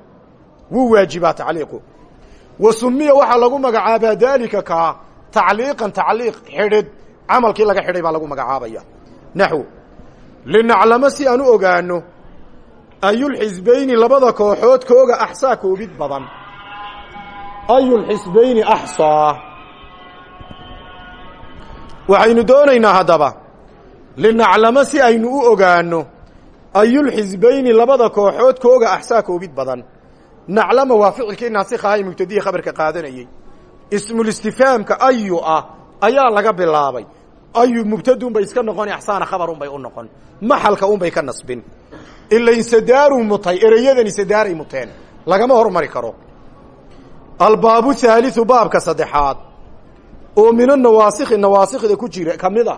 Wuu waajibaa tacliiqu. Wa sumiya waxaa lagu magacaabaa daalika kaa tacliiqan tacliiq xidhid camalkii laga xidhay baa lagu magacaabaya. Naxw linaclamo si aan u ogaano ayulxisbayni labada kooxood kooga axsaa koobid badan. Ayulxisbayni axsaa. Waxaynu doonaynaa haddaba linaclamo si aynu u ogaano ayulxisbayni labada kooxood kooga axsaa koobid badan. Naclama waa ficilkii naasikhaha ee mubtadihi khabarka qaadanayey ismulistifaamka ayu ah ayaa laga bilaabay. Ayu mubtadun bay iska noqon axsaana khabarun bay u noqon. Maxalka un bay ka nasbin. Ilain sadaaru mutay ereyadani sadaaray muteen. Lagama hormari karo. Albaabu haaliu baabka saddexaad. Oo mina nawaasikhi nawaasikda ku jira ka mid a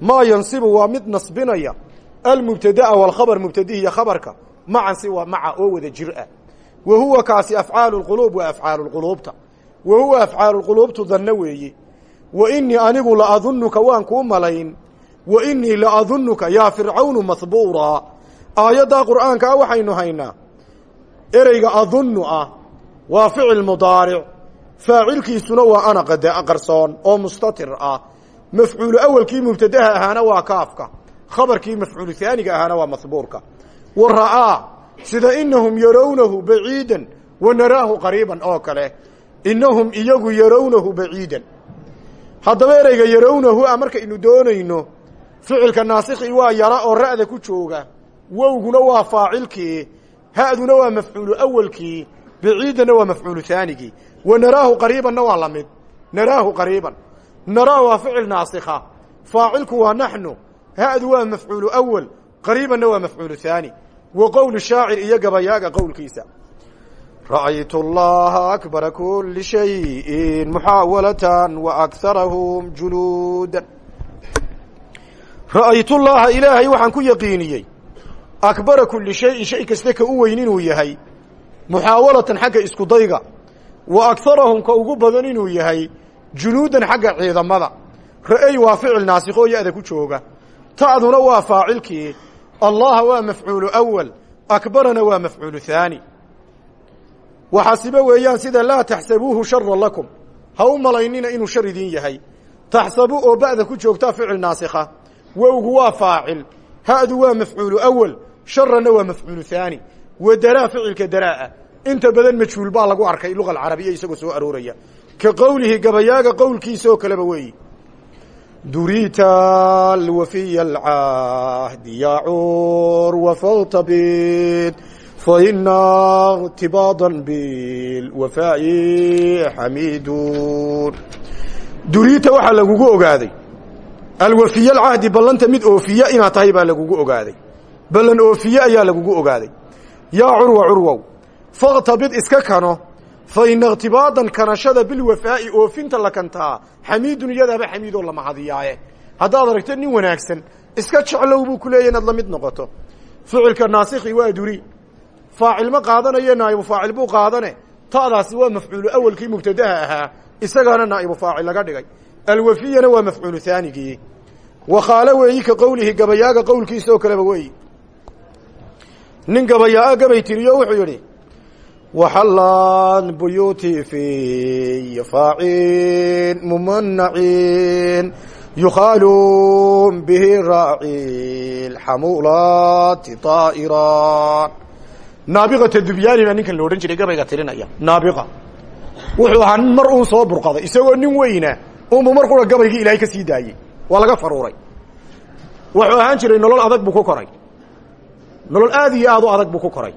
maa yansibu waa mid nasbinaya. Almubtada'a walkhabar mubtadihiya khabarka. Macan si waa maca oo wada jir ah. Wa huwa kaasi afcaalu lquluub waa afcaalu lquluubta wa huwa afcaalu lquluubtu danno weeye wa inii anigu la adunuka waan kuu malayn. Wa inii la adunuka yaa fircawnu mahbuuraa aayaddaa qur'aankaa waxaynu haynaa. Ereyga adunnu ah waa ficil mudaaric. Faacilkiisuna waa ana qarsoon oo mustatir ah. Mafcuulu awelkii mubtadaha ahaana waa kaafka. Khabarkii mafcuulu haaniga ahaana waa mahbuurka wa ra'aa sida inahum yarownahu baciidan wa naraahu qariiban oo kale. Inahum iyagu yarownahu baciidan haddaba ereyga yarownahu a markaynu doonayno ficilka naasikhi waa yara oo ra'da ku jooga. Wowguna waa faacilkii ha'duna waa mafcuulu awelkii baciidanna waa mafcuulu haanigii wa naraahu qariibanna waa la mid. Naraahu qariiban. Naraa waa ficil naasikha faacilku waa naxnu ha'du waa mafcuulu awel qariibanna waa mafcuulu haani wa qowl shaacir iyo gabayaaga qowlkiisa ra'aytu allaha akbara kuli shayin muxaawalatan wa akarahum juluudan ra'aytu llaaha ilaahay waxaan ku yaqiiniyey akbara kuli shayin shay kaste ka u weyn inuu yahay muxaawalatan xagga iskudayga wa akarahum ka ugu badan inuu yahay junuudan xagga ciidamada ra'ey waa ficil naasikoo ya-da ku jooga ta'duna waa faacilkii allaha waa mafcuulu awal akbarana waa mafcuulu haani waxaasiba weeyaan sida laa taxsabuuhu shara lakum. Ha u malaynina inuu shar idin yahay. Taxsabu oo ba'da ku joogtaa ficil naasikha. Wowgu waa faacil. Ha'du waa mafcuulu awal sharana waa mafcuulu haani wa daraa ficilka daraa'a. Inta badan majhuul baa lagu arkay luga alcarabiya isagoo soo arooraya. Ka qowlihi gabayaaga qowlkiisa oo kaleba weeyi. Durita alwafiya alcahdi yacuur faina اctibaada bilwafaa'i xamiidun durita waxaa lagugu ogaaday alwafiye alcahdi ballanta mid oofiye inaad tahay baa lagugu ogaaday ballan oofiye ayaa lagugu ogaaday yaa curwa curwow faktabid iska kano fa ina iktibaadan kanashada bilwafaa'i oofinta la kantaa xamiidun iyadaaba xamiidoo la mahadiyaaye haddaad aragto nin wanaagsan iska jeclow buu ku leeya inaad la mid noqoto ficilka naasikhi waa duri faacil ma qaadanayo naa'ibu faacil buu qaadane. Ta'daasi waa mafcuulu awelkii mubtadaha ahaa isagaana naa'ibu faacil laga dhigay. Alwafiyana waa mafcuulu haanigii wakhaalo weeyi ka qowlihi gabayaaga qowlkiisa oo kaleba weeyi. Nin gabayaa-a gabay tiriyo wuxuu yidhi waxallan buyuuti fi faacin mumanacin yukhaalu bihi raaci lxamulaati طaa'iraan naabiqata dubyaani baa ninkan la odhan jiray gabayga tirinaya naabiqa. Wuxuu ahaa nin mar uun soo burqaday isagoo nin weyna unbu mar qura gabaygii ilaahay ka sii daayey. Waa laga faruuray. Wuxuu ahaan jiray nolol adag buu ku koray. Nolol aad iyo aad u adag buu ku koray.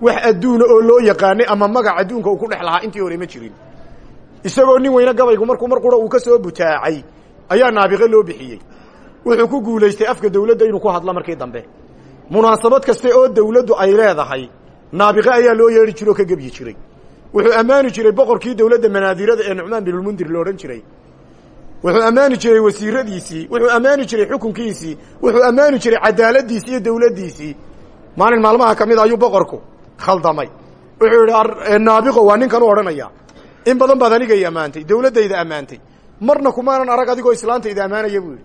Wax adduuna oo loo yaqaanay ama magac adduunka uu ku dhex lahaa intii hore ma jirin. Isagoo nin weyne gabaygu markuu mar qura uu ka soo butaacay ayaa naabiqe loo bixiyey. Wuxuu ku guulaystay afka dawladda inuu ku hadlo markii dambe munaasabad kaste oo dawladdu ay leedahay naabiqe ayaa loo yeedhi jire oo ka gebyi jiray. Wuxuu ammaani jiray boqorkii dawladda manaadirada ee nucmaan binulmundir lo odhan jiray. Wuxuu ammaani jiray wasiiradiisii wuxuu ammaani jiray xukunkiisii wuxuu ammaani jiray cadaaladiisii iyo dawladdiisii. Maalin maalmaha ka mid ayuu boqorku khaldamay. Wuxuu yidhi naabiqo waa ninkan u odhanaya. In badan baad anigay ammaantay dawladdayda ammaantay. Marna kumaanan arag adigoo islaantayda ammaanaya buu yidhi.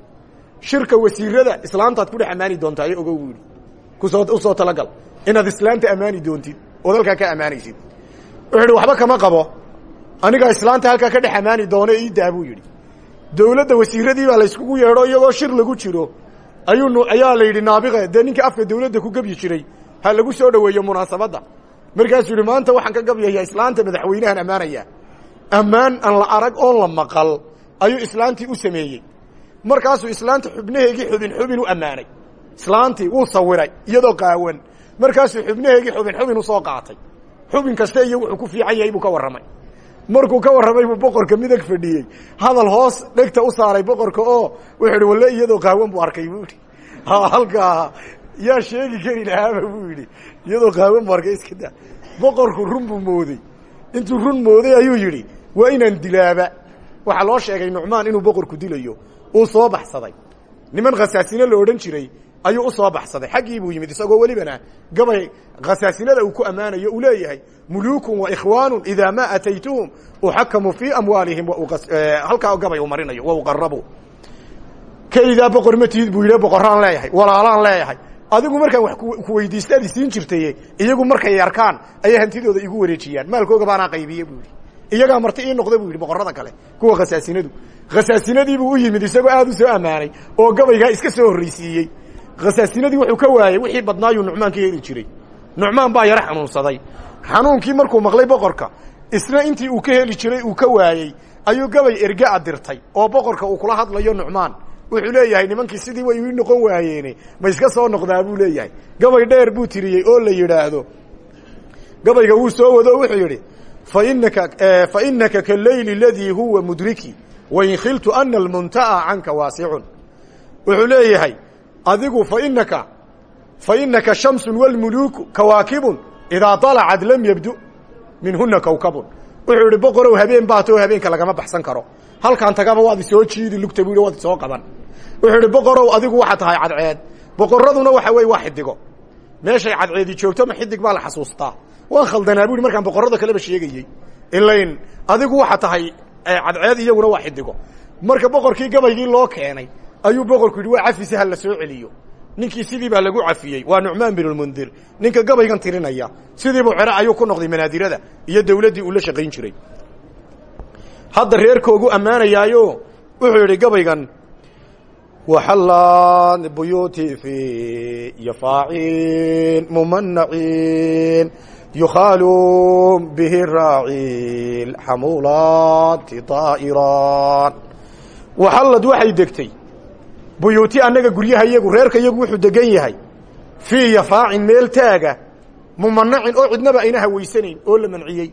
Shirka wasiirada islaantaad ku dhex ammaani doontaa yo ogow buu u soo talagal. Inaad islaanta ammaani doontid ood halkaa ka ammaanaysid wuxuu yidhi waxba kama qabo. Anigaa islaanta halkaa ka dhex ammaani doono ii daa buu yidhi. Dawladda wasiiradii baa layskugu yeedho iyagoo shir lagu jiro. Ayuu ayaa la yidhi naabiqe dee ninkii afka dawladda ku gebyi jiray ha lagu soo dhoweeyo munaasabadda. Markaasuu yidhi maanta waxaan ka gabyaya islaanta madaxweynahan ammaanaya ammaan aan la arag oon la maqal ayuu islaantii u sameeyey. Markaasuu islaanta xubnaheegii xubin xubin u ammaanay islaantii wuu sawiray iyadoo qaawan markaasuu xubnaheegii xubin xubin u soo qaatay. Xubin kasta iyo wuxuu ku fiican yahay buu ka warramay. Markuu ka warramay buu boqorka midag fadhiyey. Hadal hoos dhegta u saaray boqorka oo wuxuu idhi iyadoo qaawan buu arkay buu idhi halkaa yaa sheegi kari lahaaba buu yidhi. Iyadoo qaawan buu arkay iska boqorku run buu mooday. Intuu run mooday ayuu yidhi waa inaan dilaaba. Waxaa loo sheegay nucmaan inuu boqorku dilayo. Uu soo baxsaday. Niman khasaasino la odhan jiray ayuu u soo baxsaday. Xaggii buu yimid isagoo welibana gabay khasaasinada uu ku ammaanayo uu leeyahay muluukun wa ikhwaanu idaa maa ataytuhum uxakamu fii amwaalihim halkaa gabay uu marinayo wa uqarabu kelidaa boqor ma tihid buu yidhi boqoraan leeyahay walaalaan leeyahay. Adigu markaan wax ku weydiistaad isiin jirtay iyagu markay arkaan ayay hantidooda igu wareejiyaan. Maalkooga baanaa qaybiye buu yidhi. Marti ii noqda buu yidhi boqorada kale kuwa khasaasinadu khasaasinadiibuu u yimid isagoo aad u soo ammaanay oo gabaygaa iska soo horreysiiyey khasaasinadii wuxuu ka waayey wixii badnaayuu nucmaan ka heli jiray. Nucmaan baa yaro xanuunsaday. Xanuunkii markuu maqlay boqorka isna intii uu ka heli jiray uu ka waayey ayuu gabay ergaa dirtay oo boqorka uu kula hadlayo nucmaan. Wuxuu leeyahay nimankii sidii way ii noqon waayeene ma iska soo noqdaa buu leeyahay. Gabay dheer buu tiriyey oo la yidhaahdo. Gabayga wuu soo wado wuxuu yidhi fainaka fainaka kaleyli aladii huwa mudriki wain khiltu ana almunta'a canka waasicun wuxuu leeyahay adigu fainaka fainaka shamsun wاlmuluuku kawaakibun idaa dalacad lam yabdu minhuna kowkabun wuxuu yihi boqorow habeen baatoo habeenka lagama baxsan karo. Halkaan tagaba waad isoo jiidi lugta bu waad isoo qaban. Wuxuu ihi boqorow adigu waxaa tahay cadceed. Boqoraduna waxa wey waa xidigo. Meeshay cadceedi joogto ma xidig baa la xasuustaa. Waan khaldanaa bu i markaan boqorada kaleba sheegayey. Ilayn adigu waxa tahay cadceed iyaguna waa xidigo. Marka boqorkii gabaygii loo keenay ayuu boqorku yidhi waa cafise ha la soo celiyo. Ninkii sidii baa lagu cafiyey waa nucmaan bin lmundir ninka gabaygan tirinaya sidiibuu cere ayuu ku noqday manaadirada iyo dawladdii uu la shaqayn jiray. Hadda reerkoogu ammaanayaayo wuxuu yidhi gabaygan waxallaan buyuuti fi yafaacin mumanaciin yukhaalu bihi raaciil xamuulaati daa'iraan waxallad waxay degtay buyuuti annaga guryaha iyagu reerka iyagu wuxuu degan yahay. Fii yafaacin meel taaga mumanacin oo cidnaba ayna hawaysanayn oo la manciyey.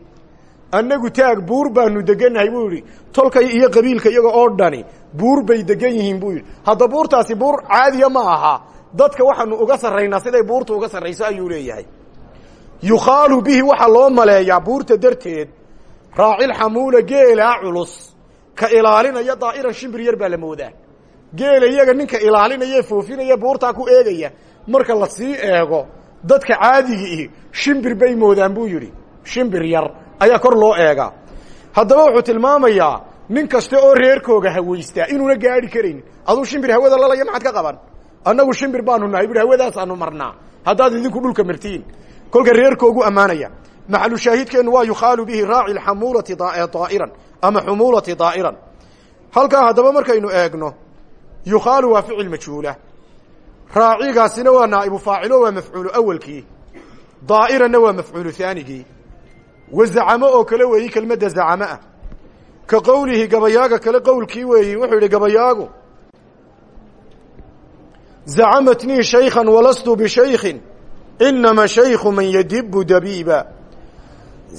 Annagu taag buur baanu degannahay buu yidhi. Tolkay iyo qabiilka iyaga oo dhani buur bay degan yihiin buu yidhi. Hadda buurtaasi buur caadiya ma aha. Dadka waxaanu uga sarraynaa siday buurta uga sarrayso ayuu leeyahay. Yukhaalu bihi waxaa loo maleeyaa buurta darteed raacil xamuula geelaa culus. Ka ilaalinaya daa'iran shimbir yar baa la moodaa geela iyaga ninka ilaalinaya foofinaya buurtaa ku eegaya. Marka la sii eego dadka caadigii shimbir bay moodaan buu yidhi. Shimbir yar ayaa kor loo eegaa haddaba wuxuu tilmaamayaa nin kasta oo reerkooga hawaystaa inuuna gaadhi karaynin aduu shimbir hawada lalaya maxaad ka qaban? Annagu shimbir baanu nahay bui hawadaasaanu marnaa. Haddaad idinku dhulka martiin kolka reerkoogu ammaanaya maxalu shaahidkeennu waa yukhaalu bihi raaci xamuulati daa'iran ama xumuulati daa'iran. Halkaa haddaba markaynu eegno yukhaalu waa ficil majhuula. Raacigaasina waa naa'ibu faacilo waa mafcuulu awelkii daa'iranna waa mafcuulu haanigii wa zacamo oo kale weeyi kelmadda zacamo ah. Ka qowlihi gabayaaga kale qowlkii weeyi wuxuu yidhi gabayaagu zacamatnii shaykhan walastu bishaykhin inama shaykhu man yadibu dabiiba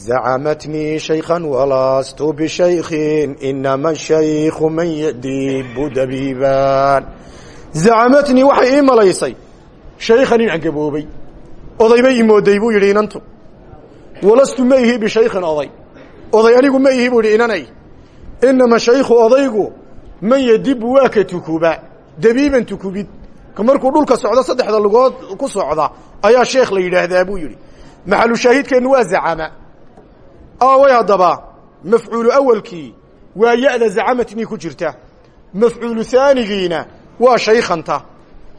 zacamatnii shaykhan walastu bishaykhin inama shaykhu man yadibu dabiiban zacamatnii waxay ii malaysay shaykhan in angaboobay odaybay ii mooday buu yidhi inantu walastu ma ihi bishaykhin oday oday anigu ma ihi buu yidhi inanay inama shaykhu odaygu man yadibu waa ka tukuba dabiiban tukubid markuu dhulka socdo saddexda lugood ku socda ayaa sheekh la yidhaahdaa buu yidhi maxalu shaahidkeennu waa zacama aaway haddaba mafcuulu awalkii waa ya-da zacamatnii ku jirta. Mafcuulu haanigiina waa shaykhanta.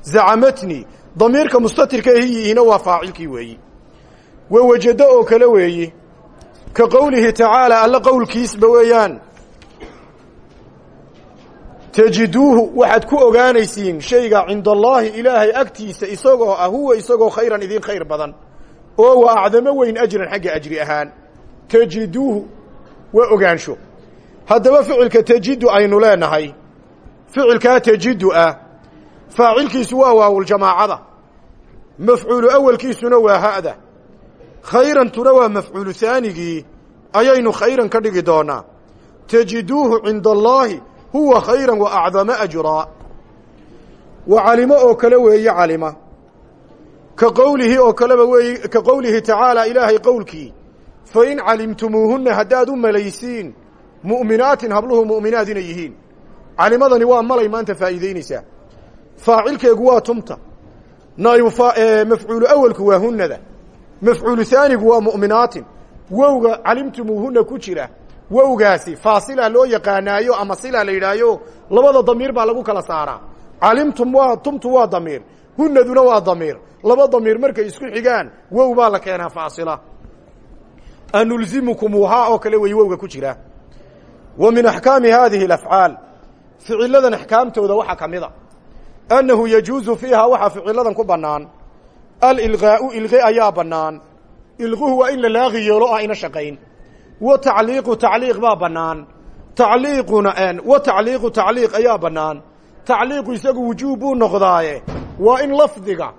Zacamatnii damiirka mustatirka hiyihiina waa faacilkii weeyi. Wa wajado oo kale weeyi. Ka qowlihi tacaala alla qowlkiisba weeyaan tajiduuhu waxaad ku ogaanaysiin shayga cinda allaahi ilaahay agtiisa isagoo ah huwa isagoo khayran idin khayr badan oo waa acdamo weyn ajran xagga ajri ahaan tajiduuhu waa ogaansho. Haddaba ficilka tajidu aynu leenahay ficilkaa tajidu ah faacilkiisu waa waawuljamaacada mafcuulu awelkiisuna waa ha'da. Khayrantuna waa mafcuulu haanigii ayaynu khayran ka dhigi doonaa. Tajiduuhu cinda allaahi huwa khayra wa acdama ajraa wa calimo oo kale weeye calima. Ka qowlihi oo kaleba weeye ka qowlihi tacaala ilaahay qowlkii fa in calimtumuuhunna haddaad u malaysiin mu'minaatin habluhu mu'minaad inay yihiin calimadani waa malay maanta faa'iidaynaysaa faacilkeegu waa tumta naaibu mafcuulu awelku waa hunada mafcuulu haanigu waa mu'minaatin wowga calimtumuuhuna ku jira wowgaasi faasila loo yaqaanaayo ama sila la yidhaayo labada damiir baa lagu kala saaraa calimtum waa tumtu waa damiir hunaduna waa damiir laba damiir markay isku xigaan wow la keenaa faasila anulzimukumuhaa oo kale wey ku jira wa min axkaami haadihi alafcaal. Ficiladan axkaamtooda waxaa ka mid a annahu yajuusu fiiha waxaa ficiladan ku bannaan. Alilqaau ilqi ayaa bannaan. Ilquhu waa in la laaqi yeelo o ayna shaqayn. Wa tacliiqu tacliiq baa bannaan. Tacliiquna wa tacliiqu tacliiq ayaa bannaan. Tacliiqu isagu wujuub buu noqdaaye. Waa in lafdiga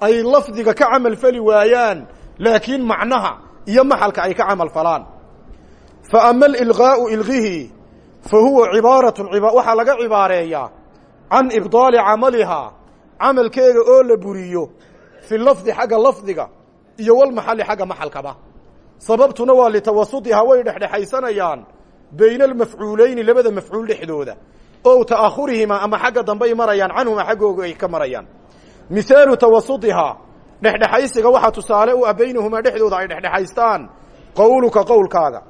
ay lafdiga ka camal fali waayaan laakiin macnaha iyo maxalka ay ka camal falaan. Fa ama alilqaau ilqihi fa huwa cibaaratun waxaa laga cibaareeyaa can ibdaali camalihaa camalkeega oo la buriyo fi lafdi xagga lafdiga iyo walmaxalli xagga maxalkaba. Sababtuna waa litawasudihaa way dhexdhexaysanayaan bayna almafcuulayni labada mafcuul dhexdooda ow ta'ahurihimaa ama xagga dambey marayaan canhumaa xaggooga ay ka marayaan. Mihaalu tawasudihaa dhexdhexaysiga waxaa tusaale u ah baynahumaa dhexdooda ay dhexdhexaystaan. Qowluka qowlkaaga.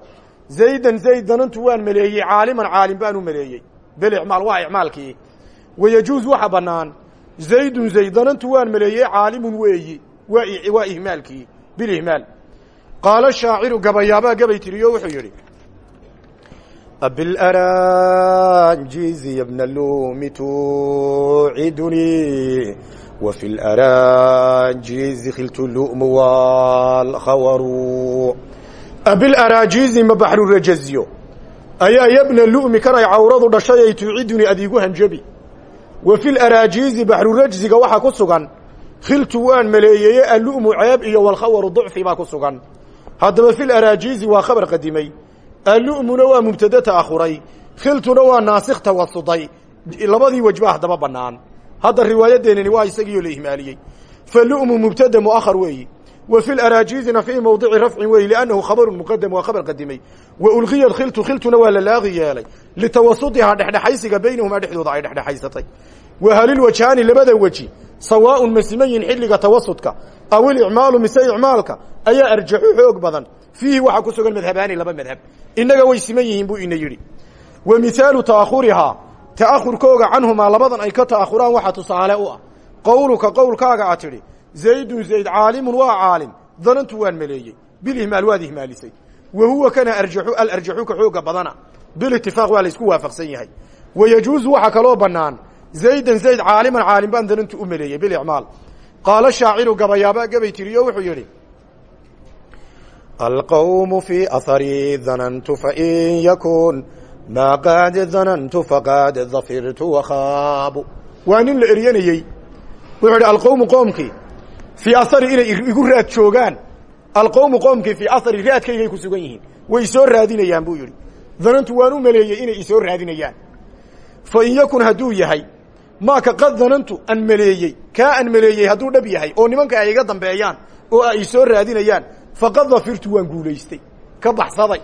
Zaydan zayd danantu waan maleeyey caaliman caalim baan u maleeyey. Bel icmaal waa icmaalkii. Wayajuuz waxa bannaan. Zaydun zayd danantu waan maleeyey caalimun weeyi. Waa waa ihmaalkii. Bilihmaal qaala shaaciru gabayaabaa gabay tiriyo wuxuu yidhi abilaranjizi bna lumi tucidunii laranjizi khiltu lumu walkhawaru abilaraajizi ma baxrurajazyo ayaa yabna lu'mi kanay cawradu dhashay ay tuuciduni adiigu hanjabi wa fi laraajiizi baxrurajziga waxaa ku sugan khiltu waan maleeyeye allu'mu ceeb iyo walkhawaru ducfi baa ku sugan haddaba fi laraajiizi waa khabar qadimay allu'muna waa mubtade ta'akhuray khiltuna waa naasikh tawasuday labadii wejba haddaba bannaan hadda riwaayaddeenani waa isagiioo la ihmaaliyey. Falu'mu mubtada mu'ahar weeyi. Wa fi laraajiizina fii mawdici rafcin weeyi liannahu khabarun muqadam waa khabar qadimay wa ulqiyad khiltu khiltuna waa la laaqi yeelay. Litawasudihaa dhexdhexaysiga baynahumaa dhexdooda ay dhexdhexaysatay. Wa halilwajhaani labada weji sawaaun masimayin xilliga tawasudka aw ilicmaalu mise icmaalka ayaa arjaxu xoog badan. Fiihi waxaa ku sugan madhabaani laba madhab. Innaga way siman yihiin buu ina ta'ahurkooga canhumaa labadan ay ka ta'ahuraan waxaa tusaale u ah. Qowluka qowlkaaga a tidhi zaydun zayd caalimun waa caalim. Danantu waan maleeyey. Bilihmaal waad ihmaalisay. Wa huwa kana arjaxu alarjaxu ka xooga badana. Bilitifaaq waa laysku waafaqsan yahay. Wa yajuusu waxaa kaloo bannaan zaydan zayd caaliman caalim baan danantu u maleeyey bilicmaal qaala shaaciru gabayaaba gabay tiriyo wuxuu yidhi alqawmu fii ahari danantu fain yakun maa qaad danantu faqad dafirtu wakhaabu waa nin la eryanayey. Wuxuu idhi alqowmu qoomkii fii ahari inay igu raad joogaan. Alqowmu qoomkii fii ahari raadkaygay ku sugan yihiin. Way soo raadinayaan buu yidhi. Danantu waan u maleeyey inay isoo raadinayaan. Fain yakun hadduu yahay maaka qad danantu an maleeyey kaa an maleeyey hadduu dhab yahay oo nimanka ay iga dambeeyaan oo ay soo raadinayaan faqad dafirtu waan guulaystay. Ka baxsaday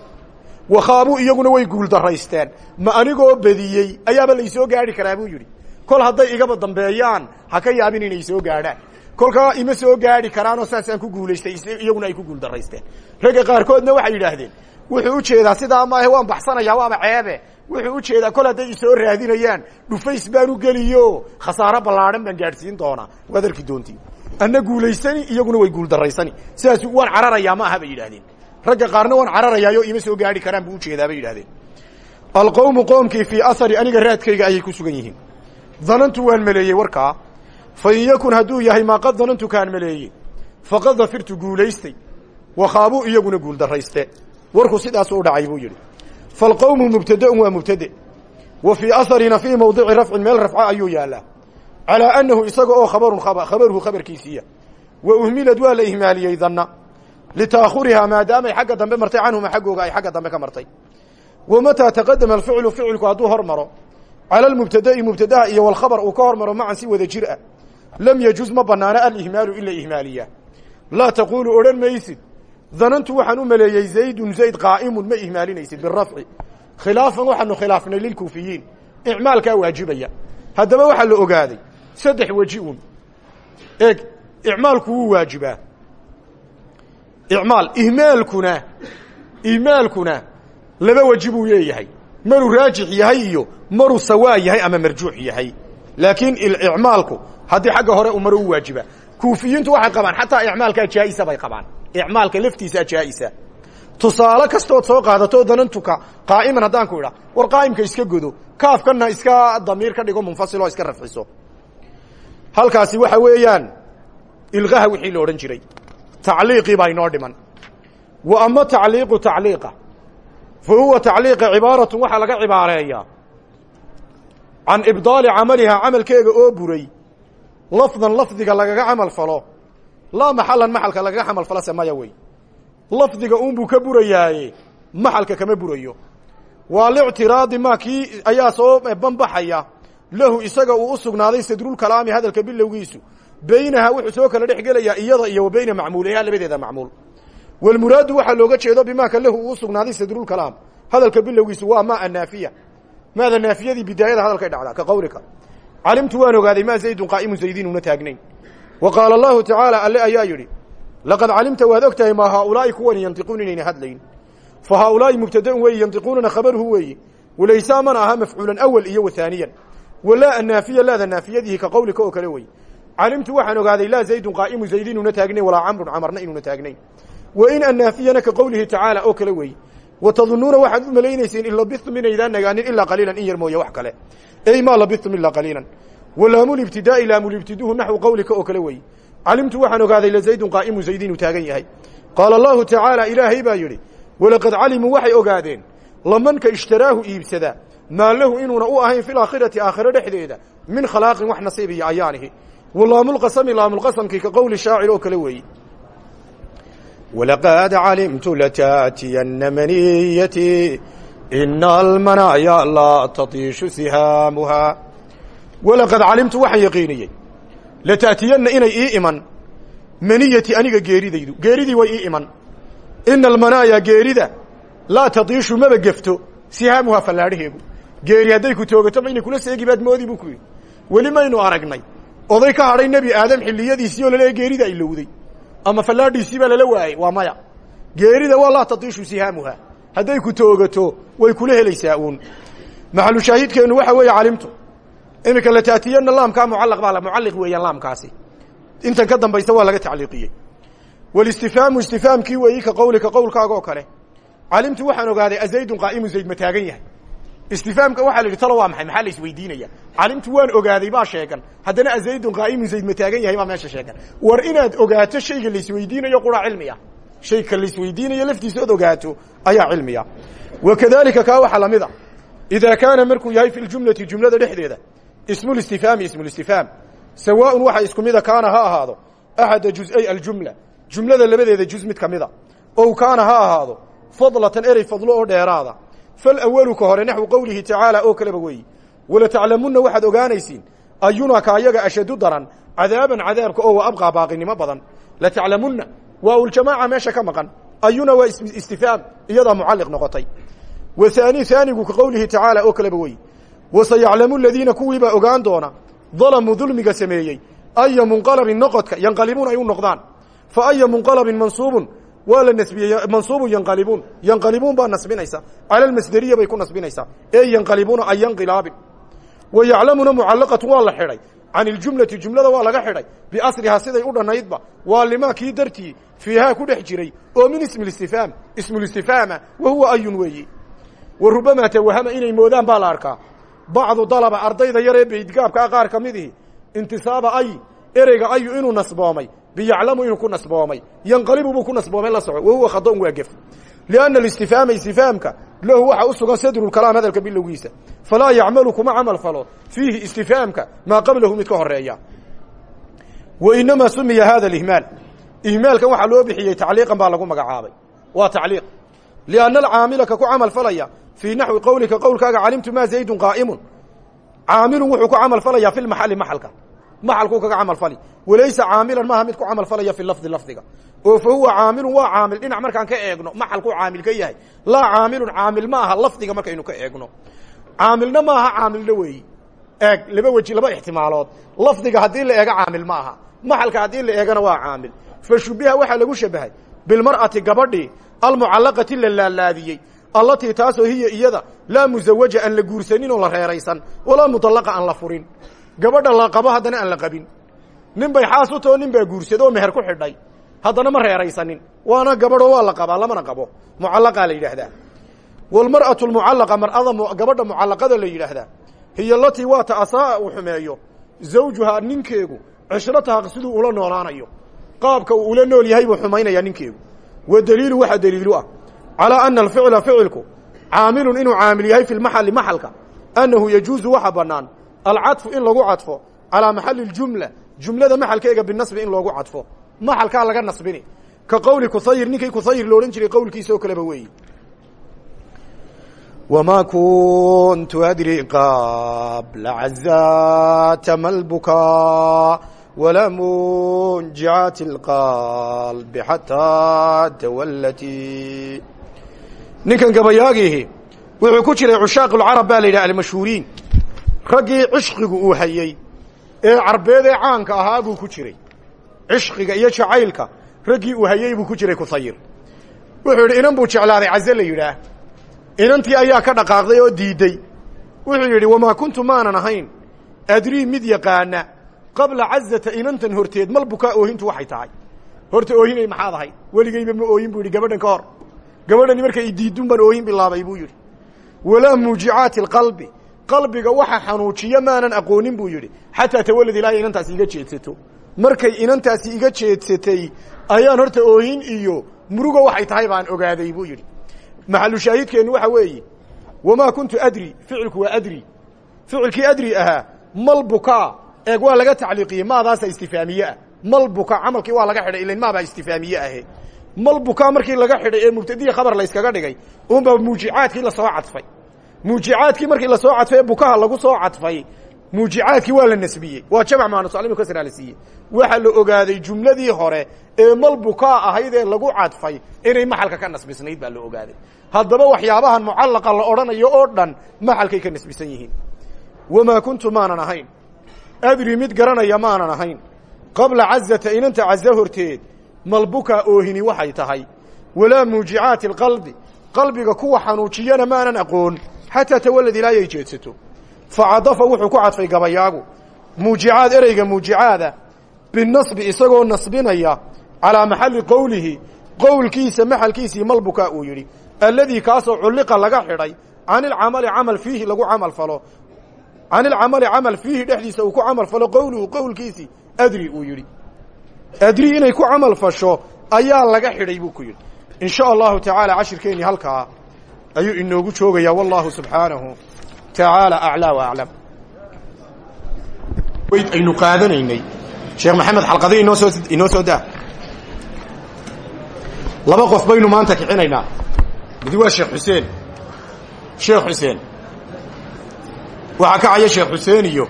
wakhaabuu iyaguna way guuldaraysteen ma anigoo badiyey ayaaba laysoo gaari karaa buu yidhi. Kol hadday igaba dambeeyaan ha ka yaabin inay soo gaadhaan. Kolkaa ima soo gaari karaanoo saasaan ku guulaystay iyaguna ay ku guuldaraysteen ragga qaarkoodna waxay yidhaahdeen wuxuu u jeedaa sidaa maahe waan baxsanayaa waaba ceebe. Wuxuu u jeedaa kol hadday isoo raadinayaan dhufays baan u geliyo khasaaro ballaadhan baan gaadhsiin doonaa. Waad arki anna guulaysani iyaguna way guuldaraysani sidaas waan cararayaa ma aha bay yidhahdeen ragga qaarna waan cararayaayo ima soo gaari karaan buu u jeedaa bay yidhahdeen alqowmu qoomkii fii ahari aniga raadkayga ayay ku sugan yihiin. Danantu waan maleeyey warkaa fain yakun hadduu yahay maa qad danantu kaan maleeyey faqad dafirtu guulaystay. Wakhaabuu iyaguna guuldarayste warku sidaasu u dhacay buu yidhi. Falqowmu mubtadaun waa mubtade. Wa fii aharina fii mawdici rafcin meel rafca ayuu yaalaa calaa annahu isaga oo khabarun khabaruhu khabarkiisiiya. Wa uhmilad waa la ihmaaliyey danna litaahurihaa maadaamay xagga dambe martay canhuma xaggooga ay xagga dambe ka martay wa mataa taqadama alficlu ficilku hadduu hor maro cala almubtada'i mubtadaha iyo walkhabar uu ka hor maro macan si wada jir ah lam yajuz ma banaano alihmaalu in la ihmaaliyaa laa taquulu odhan maysid danantu waxaan u maleeyey zaydun zayd qaa'imun ma ihmaalinaysid birafci khilaafan waxaanu khilaafnay lilkuufiyiin icmaalkaa waajibaya haddaba waxaa la ogaaday saddex weji un eeg icmaalku wuu waajibaa icmaal ihmaalkuna ihmaalkuna laba weji buu leeyahay. Maruu raajix yahay iyo maruu sawaa yahay ama marjuux yahay. Laakiin icmaalku haddii xagga hore u maro u waajiba kuufiyiintu waxay qabaan xataa icmaalkaa jaa'isa bay qabaan. Icmaalka laftiisaa jaa'isa tusaale kastood soo qaadato danantuka qaa'iman haddaan ku idha war qaa'imka iska godo kaafkana iska damiir ka dhigo munfasiloo iska rafciso. Halkaasi waxa weeyaan ilqaha tacliiqii baa inoo dhiman. Wa ama tacliiqu tacliiqa fa huwa tacliiqa cibaaratun waxaa laga cibaareeyaa. Can ibdaali camalihaa camalkeega oo buray lafdan lafdiga lagaga camal falo laa maxalan maxalka lagaga camal falo se maya wey. Lafdiga uunbuu ka burayaaye maxalka kama burayo. Waa lictiraadi ma kii ayaa soo banbaxaya lahu isaga uu u sugnaaday sadrulkalaami hadalka bilowgiisu beynaha wuxuu soo kala dhex gelayaa iyada iyo wa beyna macmuulayha labadeeda macmuul. Walmuraadu waxaa looga jeedo bimaaka lahu uu sugnaaday sadrulkalaam hadalka bilowgiisu waa maa anaafiya. Maada naafiyadii bidaayada hadalkay dhacdaa ka qawlika calimtu waan ogaaday maa zaydun qaa'imun zaydin una taagnayn. Wa qaala allahu tacaala alle ayaa yidhi laqad calimta waad og tahay maa kuwani yantiquun inayna hadlayn. Fa haaulaa'i mubtadaun weeye yantiquunana khabaruhu weeye walaysaa mana aha mafcuulan awal iyo wathaaniyan walaa anaafiya laada naafiyadihi ka qawlika oo kale wey calimtu waxaan ogaaday laa zaydun qaa'imu zayd inuuna taagnayn walaa camrun camarna inuuna taagnayn wa in annaafiyana ka qowlihi tacaala oo kale weeye wa tadunuuna waxaad u malaynayseen in labistum inaydaan nagaanin ilaa qaliilan in yar mooye wax kale ey maa labistum ilaa qaliilan walaamulibtidaa'i laamulibtiduhu naxwu qowlika oo kale weeye calimtu waxaan ogaaday lazaydun qaa'imu zayd inuu taagan yahay qaala allahu tacaala ilaahay baa yidhi walaqad calimuu waxay ogaadeen lamanka ishtaraahu iibsada maa lahu inuuna u ahayn fi laakhirati aakhiro dhexdeeda min khalaaqin wax nasiib iyo ayaanihi walaamulqasami laamulqasamkii ka qowli shaacir oo kale weeye walaqad calimtu lataatiyana maniyati ina almanaaya laa tatiishu sihaamuhaa walaqad calimtu waxaan yaqiiniyey lataatiyana inay ii iman maniyati aniga geeridaydu. Geeridii way ii iman. Ina almanaaya geerida laa tatiishu maba gefto sihaamuhaa fallaadhaheegu geeri hadday ku toogato ma inay kula seegi baad moodi buu ku yidhi. Weli oday ka hadhay nebi aadam xilliyadiisii oo laleeya geerida ay lowday. Ama fallaadhiisii baa lala waayey waa maya. Geerida waa laa tatiishu sihaamuha hadday ku toogato way kula helaysaa uun. Maxalu shaahidkeennu waxa weeye calimtu iminka lataatiyana laamkaa mucallaq baa mucalliq weeyaan laamkaasi. Intan ka dambaysa waa laga tacliiqiyey. Walistifhaamu istifhaamkii weeyi ka qowlika qowlkaaga oo kale. Calimtu waxaan ogaaday azaydun qaa'imu zayd ma taagan yahay istifhaamka waxaa la yidhi talo waa maxay? Maxaa la isweydiinaya? Calimtu waan ogaaday baa sheegan. Haddana azaydun qaa'imu zayd ma yahay? baa meesha sheegan. War inaad ogaato shayga laisweydiinayo quraa cilmiya. Shayka laisweydiinayo laftiisa ood ogaato ayaa cilmiya. Wa kadalika kaa waxaa la mid a idaa kaana markuu yahay fi ljumlati jumlada dhexdeeda ismulistifhaami ismulistifhaam sawaaun waxa isku mida kaana ha ahaado axada juz'ay aljumla jumlada labadeeda juz mid ka mida. Ow kaana ha fadlatan erey fadlo oo dheeraada falawalu ka hore naxwu qowlihi tacaala oo kaleba weeyi walataclamunna waxaad ogaanaysiin ayuna ka ayaga ashadu daran cadaaban cadaabka oo wa abqaa baaqinimo badan lataclamunna waa uljamaaca meesha ka maqan ayuna waa istifhaam iyadaa mucalliq noqotay wa haani haanigu ka qowlihi tacaala oo kaleba weeyi wasayaclamu aladiina kuwiibaa ogaan doona dalamuu dulmiga sameeyey aya munqalabin noqodka yanqalibuun ay u noqdaan fa waa la nasbiyey mansuubun yanqalibuun yanqalibuun baa nasbinaysa. Cala almasderiya bay ku nasbinaysaa ee yanqalibuuna an yanqilaabin. Wa yaclamuna mucallaqatu waa la xidhay. Can iljumlati jumlada waa laga xidhay. Biasrihaa siday u dhannaydba waa limaa kii dartii fiihaa ku dhex jiray. Oo min ismi istifhaam ismulistifhaama wa huwa ayun weeyi. Wa rubamaa tawahama inay moodaan baa la arkaa. Bacdu dalaba ardayda yaree beydgaabkaa qaar ka mid ihi intisaaba ay ereyga ayu inuu nasboomay biyaclamu inuu ku nasboomay yanqalibu buu ku nasboomay la soco wahuwa khadon waa gef lianna alistifhaama istifhaamka lahu waxaa u sugan sadrulkalaam hadalka bilowgiisa falaa yacmalu kuma camal falo fiihi istifhaamka maa qablahu mid ka horreeya wa inamaa sumiya hada ihmaal ihmaalkan waxaa loo bixiyey tacliiqan baa lagu magacaabay waa tacliiq lianna alcaamila ka ku camal falaya fii naxwi qowlika qowlkaaga calimtu maa zaydun qaa'imun caamilun wuxuu ku camal falayaa fi lmaxali maxalka maxalkuu kaga camal fali. Walaysa caamilan maaha mid ku camal falaya fi lafdi lafdiga. Oo fa huwa caamilun waa caamil. Dhinac markaan ka eegno maxalkuu caamil ka yahay. Laa caamilun caamil ma aha lafdiga markaynu ka eegno. Caamilna maaha caamilna weeyi. Eeg laba weji laba ixtimaalood lafdiga haddii la eego caamil ma aha maxalka haddii la eegana waa caamil. Fa shubiha waxaa lagu shabahay. Bilmar'ati gabadhii almucallaqati la laalaadiyey. Allatii taasoo hiya iyada laa musawaja aan la guursanin oo la reeraysan walaa mudallaqa aan la furin gabadha la qabo haddana aan la qabin. Nin bay xaas u taho nin baa guursado oo meher ku xidhay. Haddana ma reeraysanin. Waana gabadho waa la qabaa lamana qabo. Mucallaqaa la yidhaahdaa. Walmar'atu lmucallaqa mar'ada gabadha mucallaqada la yidhaahdaa. Hiya alatii waa ta asaaa uu xumeeyo. Zawjuhaa ninkeegu. Cishrataha siduu ula noolaanayo. Qaabka uu ula nool yahay buu xumaynayaa ninkeegu. Wa daliilu waxaa daliilu ah. Calaa ana alficla ficilku caamilun inuu caamil yahay fi lmaxali maxalka. Annahu yajuusu waxa bannaan alcadfu in lagu cadfo calaa maxali اljumla jumlada maxalkeega binasbi in loogu cadfo maxalkaa laga nasbini ka qowli kusayir ninkii kusayir lo odhan jiray qowlkiisa oo kaleba weeyi wma kuntu adri qabla cazata malbuka wla munjicaati اlqalbi xataa tawallati ninkan gabayaagiihi wuxuu ku jiray cushaaq اlcarab baa la yidhah almashhuuriin raggii cishqigu uu hayey ee carbeed ee caanka ahaa buu ku jiray. Cishqiga iyo jacaylka raggii uu hayey buu ku jiray kusayir wuxuu yidhi inan buu jeclaaday caze la yidhaah. Inantii ayaa ka dhaqaaqday oo diidey wuxuu yidhi wamaa kuntu maanan ahayn. Adrii mid yaqaana qabla cazata inantan horteed mal bukaa oohintu waxay tahay. Horta oohinay maxaad ahayd weligeyba ma oohin buu yidhi gabadhan ka hor. Gabadhani markay diidun baan oohin bilaabay buu yidhi. Walaa muujicaati alqalbi qalbiga waxa xanuujiya maanan aqoonin buu yidhi. Xataa tawalad ilaa inantaasi iga jeedsato. Markay inantaasi iga jeedsatay ayaan horta oohin iyo muruga waxay tahay baan ogaaday buu yidhi. Maxalu shaahidkeennu waxa weeye wamaa kuntu adri ficilku waa adri. Ficilkii adri ahaa mal eeg waa laga tacliiqiyey maadaasa istifaamiye ah. Mal camalkii waa laga xidhay ilan maabaa istifaamiye ahe. Mal markii laga xidhay ee mubtadiya khabar layskaga dhigay unbaa muujicaadkii la soo cadfay muujicaadkii markii la soo cadfay ee bukaha lagu soo cadfay muujicaadkii waa la nasbiyey. Waa jamc maanusalimu kasraa la siiyey waxaa la ogaaday jumladii hore ee mal bukaa ahayd ee lagu cadfay inay maxalka ka nasbisnayd baa la ogaaday. Haddaba waxyaabahan mucallaqa la odhanayo oo dhan maxalkay ka nasbisan yihiin. Wamaa kuntu maanan ahayn. Adri mid garanaya maanan ahayn. Qabla cazata inanta caza horteed malbukaa oohini waxay tahay. Walaa muujicaati alqalbi. Qalbiga kuwa xanuujiyana maanan aqoon xataa tawalad ilaayay jeedsato facadafa wuxuu ku cadfay gabayaagu. Muujicaad ereyga muujicaada binasbi isagoo nasbinaya calaa maxalli qowlihi qowlkiisa maxalkiisii malbukaa uu yidhi alladii kaasoo culliqa laga xidhay can ilcamali camal fiihi lagu camal falo can ilcamali camal fiihi dhexdiisa uu ku camal falo qowluhu qowlkiisii adri uu yidhi. Adri inay ku camal fasho ayaa laga xidhay buu ku yidhi. In sha allahu tacaala cashirkeennii halkaa ayuu inoogu joogayaa wallahu subxaanahu tacaala aclaa wa aclam weyd aynu qaadanaynay. Sheekh maxamed xalqadi inoo soo inoo soo daa. Laba qof baynu maanta kicinaynaa. Midi waa sheekh xuseen. Sheekh xuseen. Waxaa kacaya sheekh xuseen iyo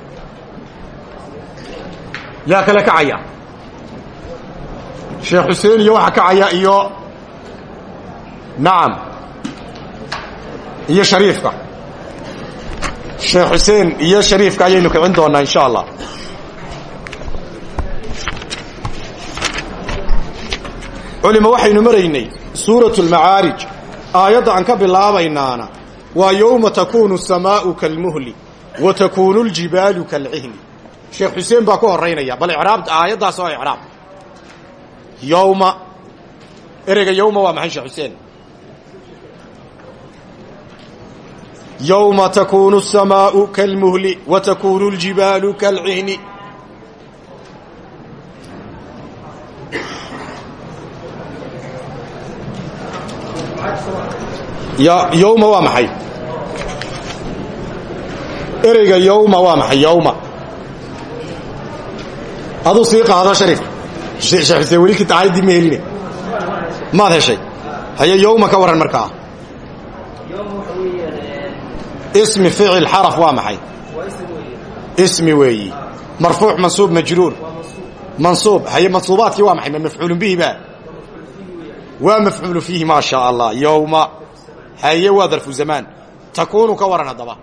yaa kale kacaya sheekh xuseen iyo waxaa kacaya iyo nacam iyo shariifka. Sheekh xuseen iyo shariifka ayaynu kicin doonaa in sha allah culima waxaynu maraynay suuratu lmacaarij aayadda aan ka bilaabaynaana waa yowma takuunu asamaa'u kalmuhli wa takuunu ljibaalu kalcihni sheekh xuseen baa ku horaynaya bal icraab aayaddaas oo icraab yowma ereyga yowma waa maxay sheekh xuseen yowma takuunu asamaa'u kalmuhli wa takuunu ljibaalu kalcihni yowma waa maxay ereyga yowma waa maxay yowma aduu sii qaado sharif sheekh xuseen weli kitaacaydii ma heline maad heshay haye yowma ka warran markaa ismi ficil xaraf waa maxay? Ismi weeyi. Marfuuc mansuub majruur mansuub haye mansuubaadkii waa maxay? Ma mafcuulun bihi ba waa mafcuulu fiihi maa shaa allah yowma haye waa darfu zamaan. Takuunu ka waran haddaba.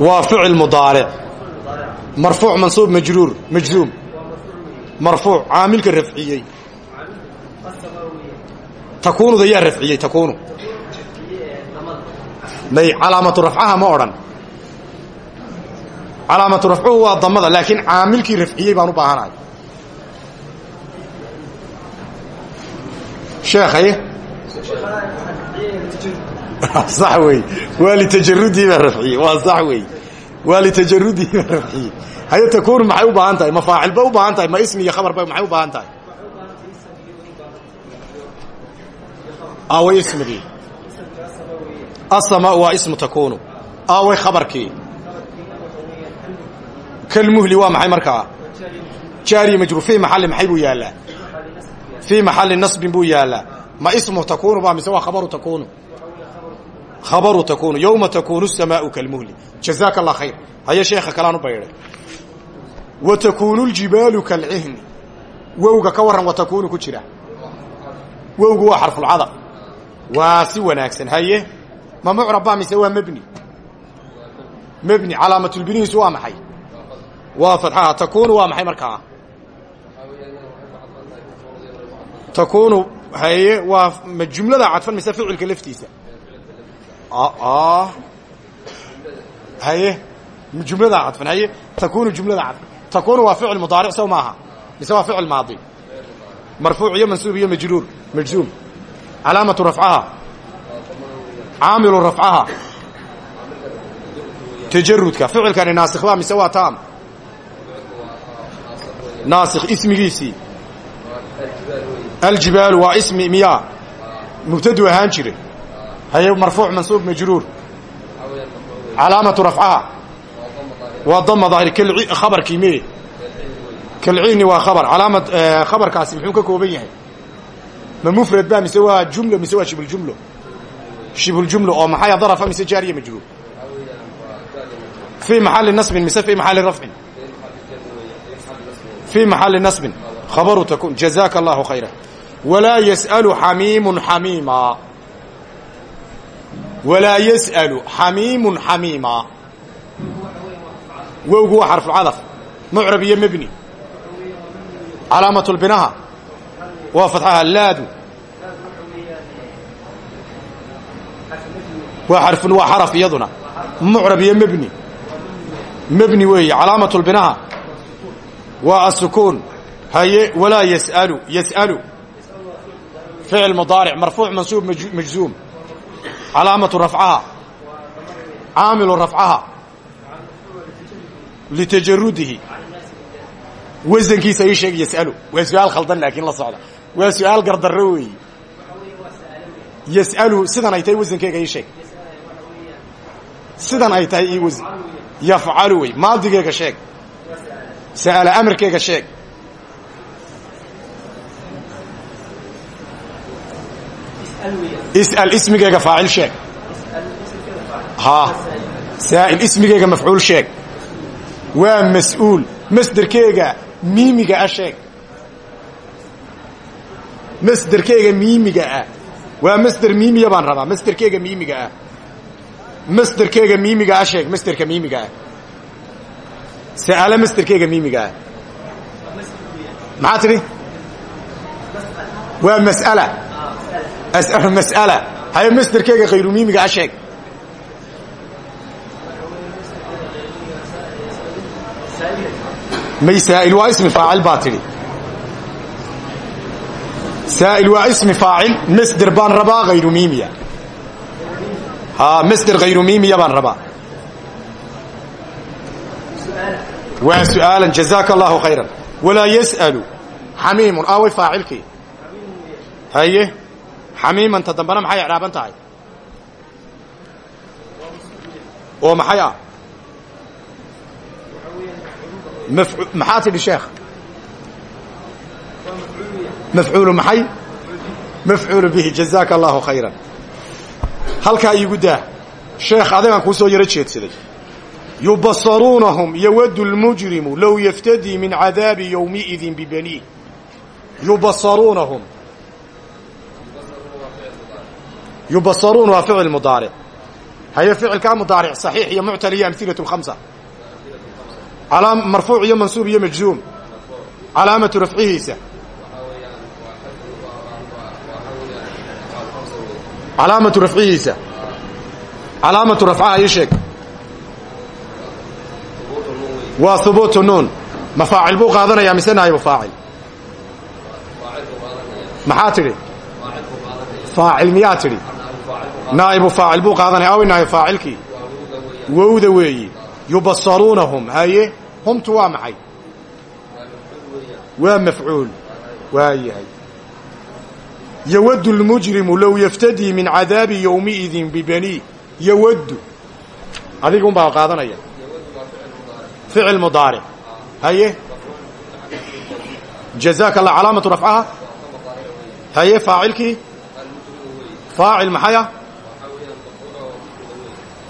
Waa ficil mudaaric. Marfuuc mansuub majruur majzuum marfuuc caamilka rafciyey. Takuunuda yaa rafciyey takuunu. May calaamatu rafcaha ma odhan. Calaamatu rafcuhu waa damada laakiin caamilkii rafciyey baan u baahanahay. Sheekhaye sax wey waa litajarudii baa rafciyey waa sax wey waa litajarudii baa rafciyey haye takuunu maxay u baahan tahay? Ma faacil bay u baahan tahay? Ma ismi iyo khabar bay maxay u baahan tahay? Aaway ismigii asama waa ismu takuunu. Aaway khabarkii. Kalmuhli waa maxay markaa jaariya majruur. Fii maxalli maxay buu yaallaa? Fii maxalli nasbin buu yaallaa? Ma ismu takuunu ba mise waa khabaru takuunu? Khabaru takuunu. Yowma takuunu samaau kalmuhli. Jazaaka allah khayr. Haye sheekha kalaan u baydhay wa takuunu ljibaalu kalcihni wowga ka warran wa takuunu ku jira wowgu waa xarfulcadaq waa si wanaagsan haye ma mucrab ba mise waa mebni mebni calaamatulbinihiisu waa maxay waa fadxaha takuunu waa maxay markaa takuunu haye waa ma jumlada cadfan mise ficilka laftiisa haye jumladaa cadfan haye takuunu jumlada cadfan takuunu waa ficil mudaaric sow maaha. Mise waa ficil maadi. Marfuuc iyo mansuub iyo majruur majzuum calaamatu rafcaha. Caamilu rafcaha. Tajarudka ficilkani naasikh baa mise waa taam. Naasikh ismigiisii aljibaalu waa ismi miyaa. Mubtadu ahaan jire. Haye marfuuc mansuub majruur calaamatu rafcaha waa dama daahir khabarkii me kalciini waa khabar. Calaamad khabarkaasi muxuu ka kooban yahay? Ma mufrad ba mise waa jumlo mise waa shibljumlo shibljumlo oo maxay darafa mise jaariya majruur fii maxalli nasbin mise fii maxalli rafcin fii maxalli nasbin. Khabaru takun. Jazaaka allahu khayra walaa yas'alu xamiimun xamiima walaa yas'alu xamiimun xamiima wowgu waa xarfulcadaf mucrab iyo mebni calaamatulbinaha waa fatxaha laadu. Waa xarfun waa xaraf iyaduna. Mucrab iyo mebni mebni weeye calaamatulbinaha waa asukuun haye walaa yas'alu yas'alu. Ficil mudaaric marfuuc mansuub majzuum. Calaamatu rafcaha caamilu rafcaha litajarudihi wasankiisa ii sheeg yas'alu waa su'aal khaldan laakiin la socda waa su'aal gardarro weeye yas'alu sidan ay tahay wasankeyga ii sheeg sidan ay tahay ii wasan yafcalu wey maadigeega sheeg sa'ala amarkeega sheeg is'al ismigeega faacil sheeg haa saa'il ismigeega mafcuul sheeg waa mas'uul. Masderkeega miimiga ah sheeg. Masderkeega miimiga ah. Waa masder miimiya baan rabaa. Masderkeega miimiga ah. Masderkeega miimiga ah sheeg. Masderka miimiga ah. Sa'ala masderkeega miimiga ah. Maxaa tidhi waa mas'ala. Mas'ala. Haye masderkeega khayru miimiga ah sheeg may saa'il waa ismi faacil baa tidhi. Saa'il waa ismi faacil masder baan rabaa hayru miimiya. Masder hayru miimiya baan rabaa. Waa su'aalan jazaaka allahu khayran. Walaa yas'alu. Xamiimun aaway faacilkii haye xamiimanta dambana maxay ecraaban tahay? Oo maxay ah maxaa tidhi sheekh mafcuulu maxay mafcuulu bihi jazaaka allahu khayran halkaa iigu daa sheekh adagaan kuu soo yaro jeedsaday yubasaruunahum yawadu lmujrimu low yaftadii min cadaabi yowmiidin bibaniih yubasaruunahum yubasaruun waa ficil mudaaric haye ficilkaa mudaaric saxiix iyo muctal iyo amhilatu lkhamsa marfuuc iyo mansuub iyo majzuum. Calaamatu rafcihiisa. Calaamatu rafcihiisa. Calaamatu rafcaha ii sheeg. Waa hubuutu nuun. Ma faacil buu qaadanayaa mise naayibu faacil? Maxaa tidhi? Faacil miyaa tidhi? Naa'ibu faacil buu qaadanaya awi naayib faacilkii? Wowda weeyi yubasaruunahum. Haye humtu waa maxay? Waa mafcuul. Waa yahay. Yawaddu lmujrimu low yaftadii min cadaabi yowmiidin bibanii yawaddu. Adiga un baa qaadanaya. Ficil mudaaric. Haye jazaaka allah calaamatu rafcaha. Haye faacilkii? Faacil maxaya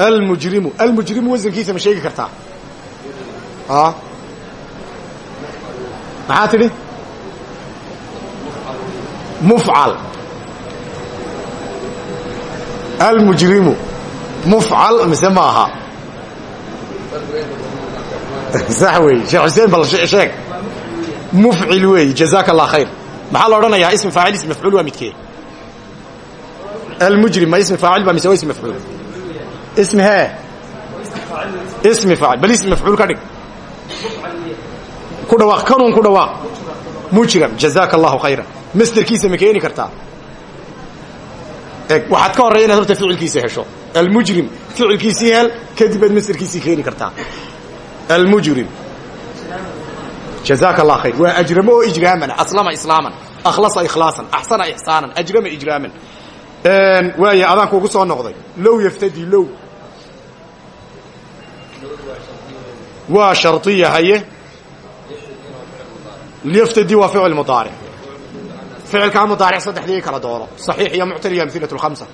almujrimu almujrimu wasankiisa ma sheegi kartaa a maxaa tidhi mufcal almujrimu mufcal mise ma aha sax weey sheekh xuseen bal sheeg mufcil weey jazaaka allah khayr maxaa la odhanayaa ismi faacil ismi mafcuul waa midkee almujrim ma ismi faacil ba mise waa ismi mafcuul ismi hee ismi faacil bal ismi mafcuul ka dhig ku dhawaaq kanuun ku dhawaaq mujram jazaaka allahu khayran masderkiisa ma keeni kartaa eg waxaad ka horreya inaad horta ficilkiisa hesho almujrim ficilkiisii hel kadib aad masderkiisii keeni kartaa almujrim jazaaka allah khayr waa ajramo oo ijraaman aslama islaaman akhlasa ikhlaasan axsana ixsaanan ajrama ijraaman waaya adaanku ugu soo noqday low yaftadi low waa shardiya haye. Yaftadi waa ficil mudaaric. Ficilkaa mudaaric saddexdii kala dooro. Saxiix iyo muctal iyo amhilatu lkhamsa.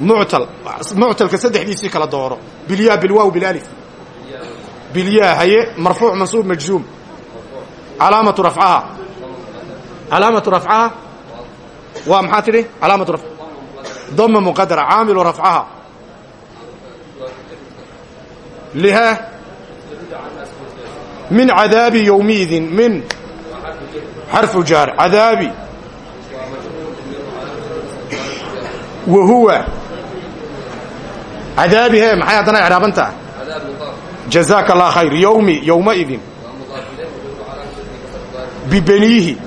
Muctal muctalka saddexdiisii kala dooro. Bilyaa bilwaaw bilalif bilyaa haye marfuuc mansuub majzuum. Calaamatu rafcaha. Calaamatu rafcaha? Waa maxaa tidhi? Calaamatu dama muqadara caamilu rafcaha liha min cadaabi yowmiidin min xarfu jaar cadaabi wa huwa cadaabi he maxay haddana icraabantaa jazaaka allah khayr yowmi yowmaidin bibaniihi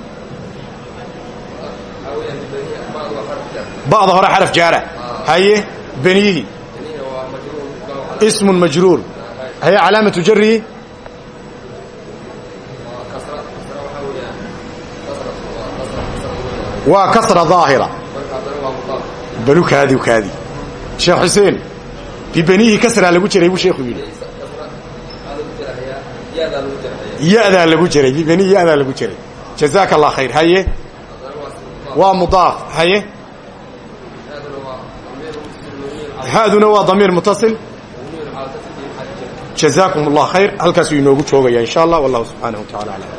ba'da hore xaraf jaara haye baniihi ismun majruur haye calaamatu jarihi waa kasra daahira balu kaadi kaadi sheekh xuseen bibaniihi kasraa lagu jiray buu sheekhu yidhi yadaa lagu jiray bibaniihi yadaa lagu jiray jazaaka allah khayr haye waa mudaaf haye haaduna waa damiir mutasil jazaakum allah khayr. Halkaasuu inoogu joogaya in sha allah. Wallahu subxaanahu wa tacala alam